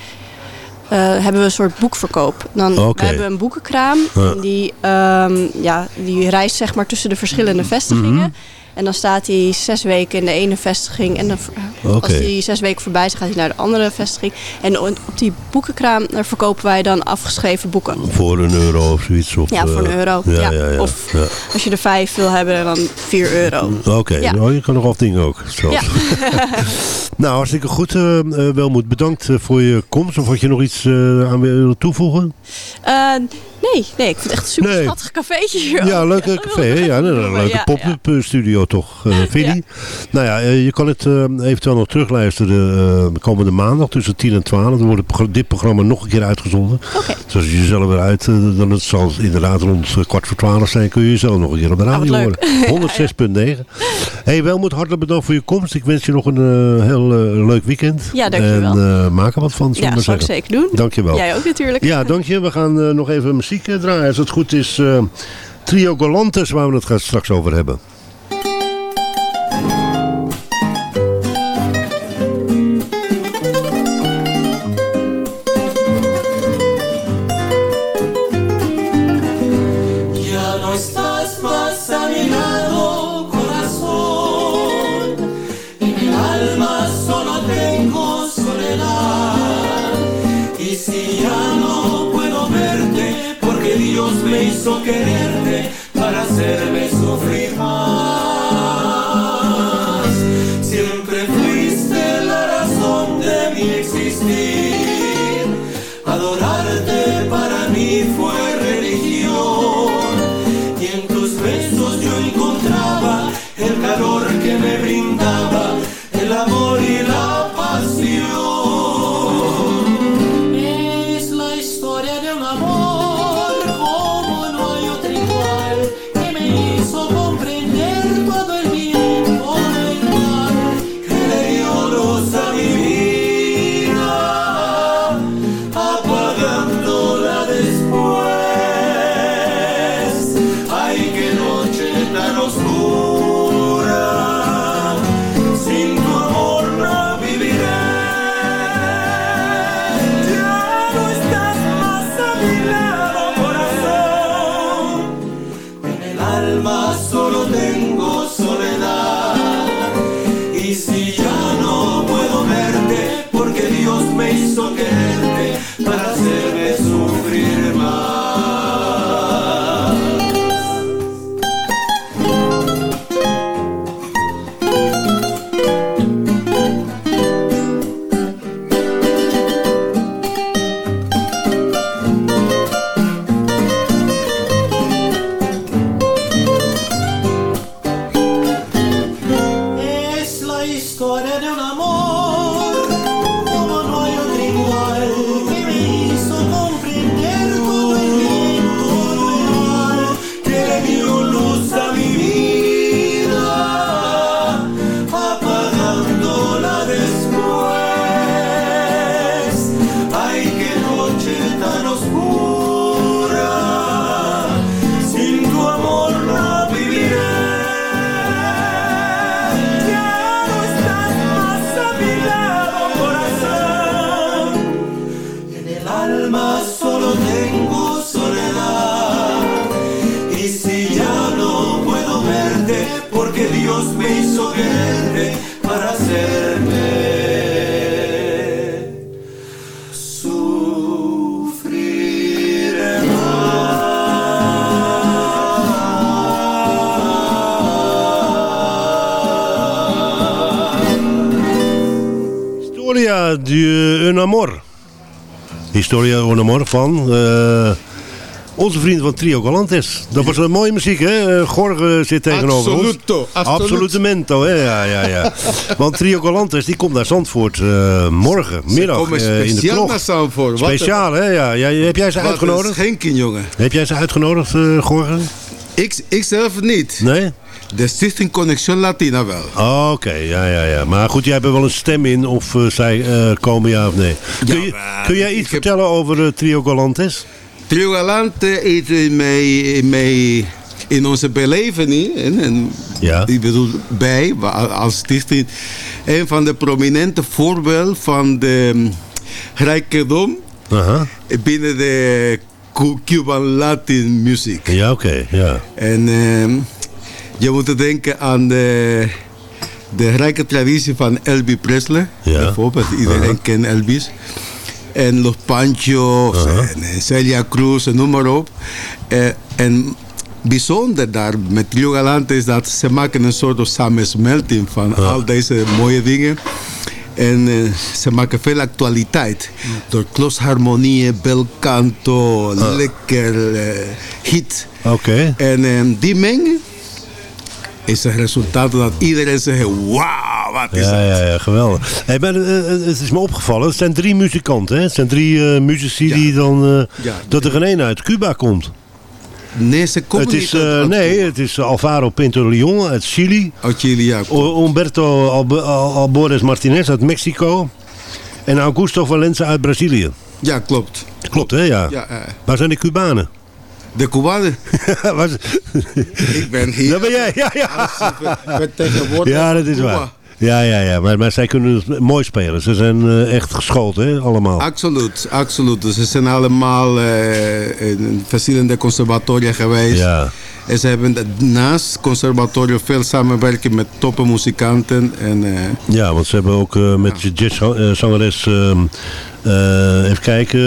eh, hebben we een soort boekverkoop. Dan Oké. we hebben een boekenkraam. Ja. Die, ehm, ja, die reist zeg maar tussen de verschillende vestigingen. Mhm. En dan staat hij zes weken in de ene vestiging. En dan, als Oké. die zes weken voorbij is, gaat hij naar de andere vestiging. En op die boekenkraam daar verkopen wij dan afgeschreven boeken. Voor een euro of zoiets? Of, Ja, voor een eh, euro. Ja, Ja. ja. Of als je er vijf wil hebben, dan 4 euro. Oké, Ja. nou, je kan nog wat dingen ook. zelfs. Ja. *laughs* nou, hartstikke goed. eh eh, Welmoed, bedankt eh, voor je komst. Of had je nog iets eh, aan willen toevoegen? Eh, nee, nee, ik vind het echt een super Nee. schattig cafeetje hier. Ja, leuke café. Ja, een leuke pop-up eh, studio toch, eh Vinnie? Nou ja, eh, je kan het eventueel nog terugluisteren eh, komende maandag tussen 10 en 12. Dan wordt dit programma nog een keer uitgezonden. Oké. Dus als je jezelf weer uit, dan het zal het inderdaad rond kwart voor 12 zijn, kun je jezelf nog een keer op de wat radio leuk. horen. *laughs* 106.9. Hey, Welmoed, hartelijk bedankt voor je komst. Ik wens je nog een heel leuk weekend. Ja, dankjewel. En eh, maak er wat van, Ja, we zal ik zeker doen. Dankjewel. Jij ook natuurlijk. Ja, dank je. We gaan eh, nog even muziek eh, draaien. Als het goed is, Trio Galantes, waar we het straks over hebben. Historia amor van eh, onze vriend van Trio Galantes. Dat was een mooie muziek, hè? Eh, Jorge zit tegenover Absoluto, ons. Absolutemento, hè? Ja, ja, ja. *laughs* Want Trio Galantes die komt naar Zandvoort eh, morgen, middag komen eh, in de speciaal naar Zandvoort. Speciaal, hè? Ja. ja. Heb jij ze Wat uitgenodigd? schenking, jongen. Heb jij ze uitgenodigd, Jorge? Ik, ik zelf niet. Nee? De Stichting Connection Latina wel. Oh, Oké, ja, ja, ja. Maar goed, jij hebt er wel een stem in of eh, zij eh, komen ja of nee. Kun, je, kun jij iets heb- vertellen over eh, Trio Galantes? Trio Galante is in, mee in onze beleving, en, en Ja. ik bedoel bij, als stichting, een van de prominente voorbeelden van de mm, rijkdom binnen de Cu- Cuban Latin muziek. Ja, oké, ja. En ehm, je moet denken aan de, de rijke traditie van Elvis Presley. Ja. Bijvoorbeeld, iedereen Aha. kent Elvis. En Los Panchos, en eh, Celia Cruz, en noem maar op. Eh, en bijzonder daar met Trio Galante is dat ze maken een soort samensmelting van al deze mooie dingen. En eh, ze maken veel actualiteit. Door klosharmonieën, belcanto, lekker eh, hit. Oké. En die menging is het resultaat dat iedereen zegt, wauw, wat is Ja, dat? ja, ja, geweldig. Hey, maar, eh, eh, het is me opgevallen, het zijn drie muzikanten, hè? Het zijn drie eh muzici die dan... Ja. dat er geen één uit Cuba komt. Nee, ze komen het is, niet uit- uit nee, het is Alvaro Pinto Leon uit Chili. Uit Chili, ja. Humberto Albores Martinez uit Mexico. En Augusto Valenza uit Brazilië. Ja, klopt. Klopt, hè? Ja. Ja, Waar zijn de Cubanen? De Cubanen. *laughs* Ik ben hier. Dat ben jij, ja, ja. Vertegenwoordiger Ja, van dat is Cuba. waar. Ja, ja, ja. Maar, maar zij kunnen het mooi spelen. Ze zijn eh, echt geschoold, hè? Allemaal. Absoluut, absoluut. Dus ze zijn allemaal eh, in verschillende conservatoria geweest. Ja. En ze hebben naast het conservatorium veel samenwerking met toppenmuzikanten. En, eh, Ja, want ze hebben ook eh, met de jazzzangeres, ehm, eh, even kijken,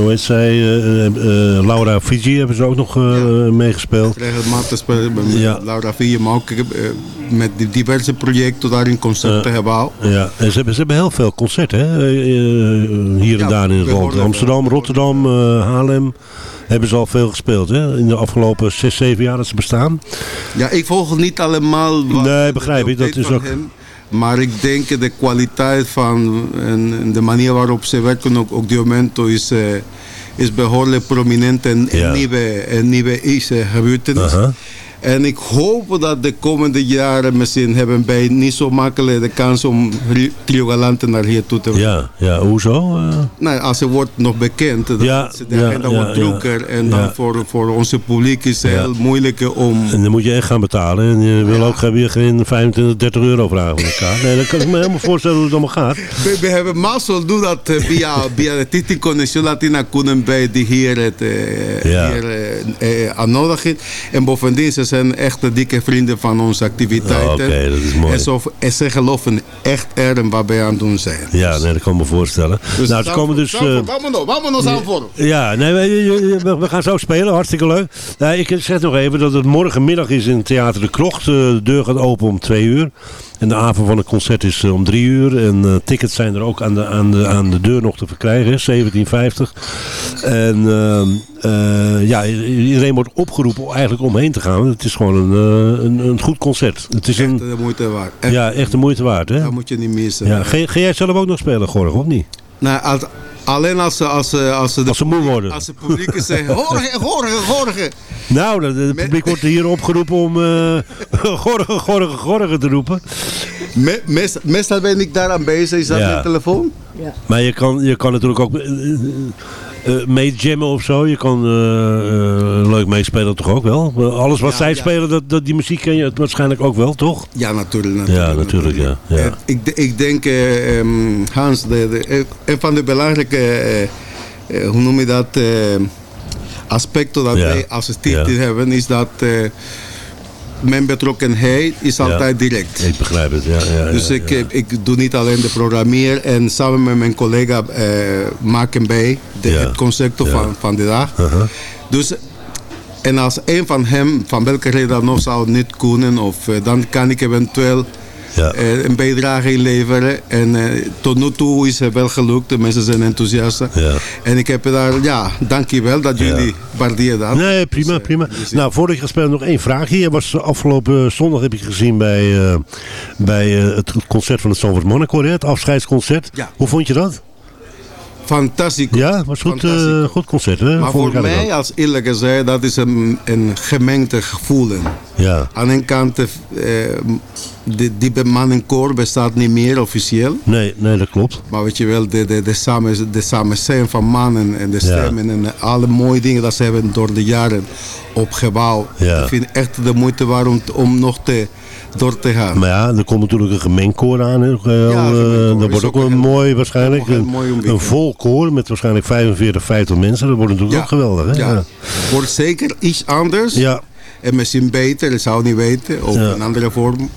hoe heet zij, Laura Fiji hebben ze ook nog eh, meegespeeld. regelmatig spelen met Ja. Laura Ville, maar ook met diverse projecten daarin concerten hebben. Ja, en ze hebben, ze hebben heel veel concerten hè? hier en Ja, daar in het land. Amsterdam, Rotterdam, Haarlem hebben ze al veel gespeeld hè? in de afgelopen 6, 7 jaar dat ze bestaan. Ja, ik volg niet allemaal wat Nee, begrijp ik. Dat is ook... hem, maar ik denk de kwaliteit van en de manier waarop ze werken, ook, ook Diomento, is, eh, is behoorlijk prominent en, Ja. nieuwe, en nieuwe is, eh, gebeurtenis. En ik hoop dat de komende jaren misschien hebben wij niet zo makkelijk de kans om Ri- Trio Galante naar hier toe te brengen. Ja, ja, hoezo? Nou, als het wordt nog bekend, dan Ja, de ja, agenda ja, wordt drukker. En dan voor, voor onze publiek is het heel moeilijk om... En dan moet je echt gaan betalen. En je wil ook weer geen 25, 30 euro vragen van elkaar. Nee, dan kan ik me helemaal voorstellen hoe het allemaal gaat. We, we hebben mazzel doen dat eh, via, via de Titi Connection Latina kunnen wij die hier, het, Ja. hier eh, aannodigen. En bovendien, ze zijn echt de dikke vrienden van onze activiteiten. Oh, oké, dat is mooi. En, zo, en ze geloven echt in wat wij aan het doen zijn. Ja, nee, dat kan ik me voorstellen. nou, ze komen dus... eh, Vámonos, vámonos aan voor. Ja, nee, we, we- we gaan zo spelen. Hartstikke leuk. Nou, ik zeg nog even dat het morgenmiddag is in Theater de Krocht. Eh, De deur gaat open om twee uur. En de avond van het concert is eh, om drie uur. En eh, tickets zijn er ook aan de, aan, de, aan de deur nog te verkrijgen. hè, 1750. En ehm, eh, ja, iedereen wordt opgeroepen eigenlijk omheen te gaan. Het is gewoon een, een, een goed concert. Het is een, De moeite waard. Echt, ja, echt de moeite waard. Hè? Dat moet je niet missen. Ja, ga, ga jij zelf ook nog spelen, Gorg, of niet? Nou, als, alleen als ze, als ze, als ze, de Als ze moe worden. Als de publiek zeggen, Jorge, Jorge, Jorge. Nou, de- het publiek wordt hier opgeroepen om eh *laughs* gorgen, gorgen, gorgen te roepen. Me- meest- meestal ben ik daar aan bezig. Is dat Ja. mijn telefoon? Maar je kan, je kan natuurlijk ook eh, eh, meejammen of zo. Je kan eh, eh, leuk meespelen toch ook wel? Alles wat Ja, zij ja. spelen, dat, dat, die muziek ken je het waarschijnlijk ook wel, toch? Ja, natuurlijk. Ja, natuurlijk, ja. ja. Ik, ik denk, eh, ehm, Hans, de, de, een van de belangrijke, hoe noem je dat, aspecten dat wij als stichting hebben, is dat mijn betrokkenheid is altijd direct. Ik begrijp het, ja. ja Dus ik, eh, ik doe niet alleen de programmeer en samen met mijn collega eh, maken wij de, het concept van, van de dag. Uh-huh. Dus, en als een van hem, van welke reden dan nog zou niet kunnen, of, eh, dan kan ik eventueel eh, een bijdrage inleveren. En eh, tot nu toe is het wel gelukt. De mensen zijn enthousiast. En ik heb daar, ja, dankjewel dat jullie waarderen dat. Nee, prima, prima. Nou, voordat je gaat spelen nog één vraagje. Je was afgelopen zondag, heb ik gezien, bij, eh, bij eh, het concert van het Zandvoort Monaco, hè, het afscheidsconcert. Ja. Hoe vond je dat? Fantastisch. Ja, was goed, eh, goed concert. Hè? Maar voor mij, als eerlijk gezegd, dat is een, een gemengde gevoel. Ja. Aan de ene kant, eh, die, die bemanning koor bestaat niet meer officieel. Nee, nee, dat klopt. Maar weet je wel, de, de, de, samen, de samen zijn van mannen en de Ja. stemmen en alle mooie dingen dat ze hebben door de jaren opgebouwd. Ja. Ik vind echt de moeite waard om, om nog te, door te gaan. Maar ja, er komt natuurlijk een gemengd koor aan. Hè. Eh, Ja, eh, dat wordt ook heel- mooi waarschijnlijk. Een, mooi een vol koor met waarschijnlijk 45, 50 mensen. Dat wordt natuurlijk ook geweldig. Hè? Ja. Wordt zeker iets anders. Ja. En misschien beter, dat zou ik niet weten. Of een andere vorm.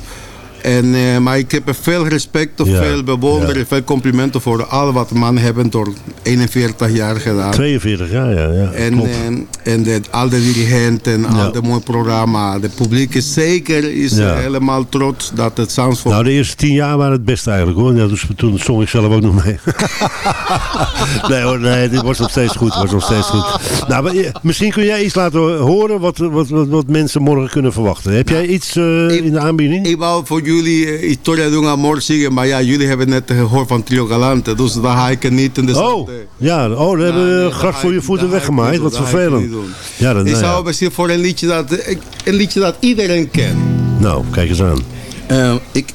En, eh, maar ik heb er veel respect, of Ja. veel bewondering, veel complimenten voor al wat mannen hebben door 41 jaar gedaan. 42 jaar, ja. ja En, klopt. en, en de, al de dirigenten, Ja. al de mooi programma. De publiek is zeker is helemaal trots dat het Zandvoort... Nou, de eerste tien jaar waren het best eigenlijk hoor. Ja, dus toen zong ik zelf ook nog mee. *laughs* nee hoor, nee, dit was nog steeds goed. Was nog steeds goed. Nou, maar, eh, misschien kun jij iets laten horen wat, wat, wat, wat mensen morgen kunnen verwachten. Heb jij iets eh, in de aanbieding? Ik wou voor jullie uh, Historia de un Amor zingen, maar ja, jullie hebben net gehoord van Trio Galante, dus daar ga ik er niet in de Oh, ja, oh, we hebben gras dat voor je voeten weggemaaid. niet Wat vervelend. niet. Ja, dat, ik zou misschien voor een liedje dat, eh, een liedje dat iedereen kent. nou, kijk eens aan. Eh, ik,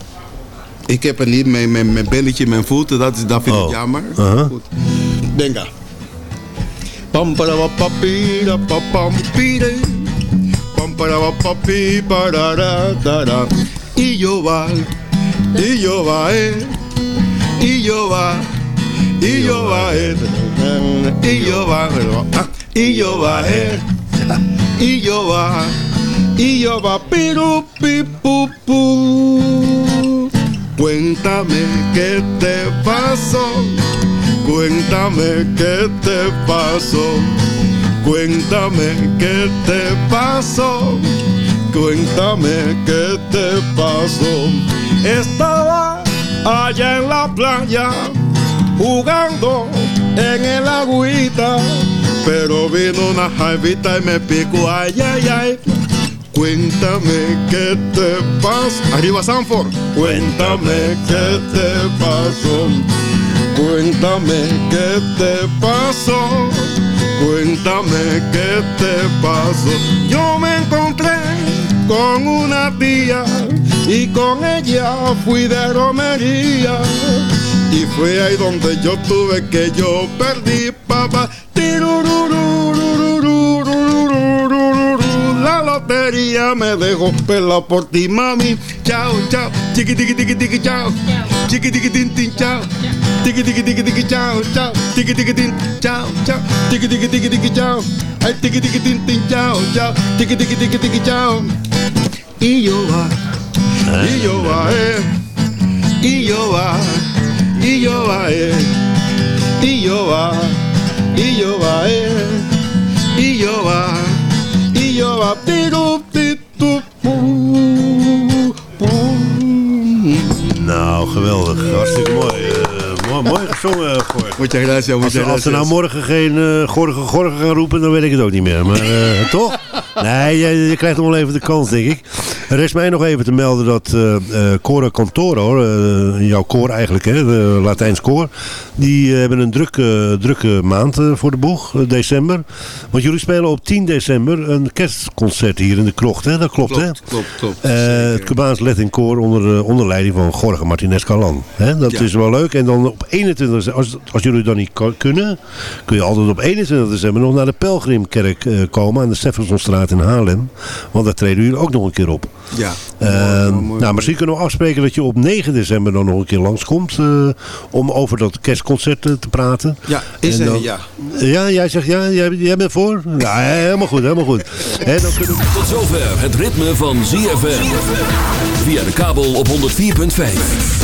ik heb een lied met mijn, mijn belletje in mijn voeten, dat, dat vind ik jammer. Goed. Venga. Pam para wa pa pi ra pa pam pi re. Pam para wa pa Y yo va, y yo va. Y yo va, y yo va. Y yo va, y yo va. Y yo va, y yo va piru pi pu pu. Cuéntame qué te pasó. Cuéntame qué te pasó. Cuéntame qué te pasó. Cuéntame qué te pasó. Estaba allá en la playa jugando en el agüita. Pero vino una jaivita y me picó. Ay, ay, ay. Cuéntame qué te pasó. Arriba Sanford. Cuéntame qué te pasó. Cuéntame qué te pasó. Cuéntame qué te pasó. Yo me encontré con una tía y con ella fui de romería. Y fue ahí donde yo tuve que yo perdí papá. La lotería me dejó pela por ti, mami. Chao, chao, chiqui tiqui tiqui tiqui chao. Chiqui tiqui tin tin chao. Tiqui tiqui tiqui tiqui chao, chao. Tiqui tiqui tin chao, chao. Tiqui tiqui tiqui tiqui chao. Ay, tiqui tiqui tin tin chao, chao. Tiqui tiqui tiqui tiqui chao. Eh eh eh va y yo va piru pitu pu pu Nou, geweldig. Hartstikke mooi. Eh, mooi, mooi gezongen, Gorg. Muchas gracias, Als, muchas als ze nou morgen geen uh, gorge gorge gaan roepen, dan weet ik het ook niet meer. Maar eh, *laughs* toch? Nee, je, je krijgt nog wel even de kans, denk ik. Er is mij nog even te melden dat eh eh, Cora Cantoro, eh, jouw koor eigenlijk, hè, de Latijns koor, die eh, hebben een drukke, drukke maand eh, voor de boeg, eh, december. Want jullie spelen op 10 december een kerstconcert hier in de krocht, hè? Dat klopt, hè? Klopt, klopt, klopt. Eh, het Cubaans Latin Koor onder, eh, onder leiding van Jorge Martinez Calan. Hè, dat Ja. is wel leuk. En dan op 21 december, als, als jullie dan niet kunnen, kun je altijd op 21 december nog naar de Pelgrimkerk eh, komen aan de Steffensonstraat in Haarlem. Want daar treden jullie ook nog een keer op. Ja. Eh, mooi, mooi. nou, misschien kunnen we afspreken dat je op 9 december dan nog een keer langskomt. eh om over dat kerstconcert eh, te praten. Ja, is En er, dan- ja. Ja, jij zegt ja, jij, jij bent voor? Ja, helemaal goed, helemaal goed. Hè, dan kunnen we... Tot zover het ritme van ZFM. Via de kabel op 104.5.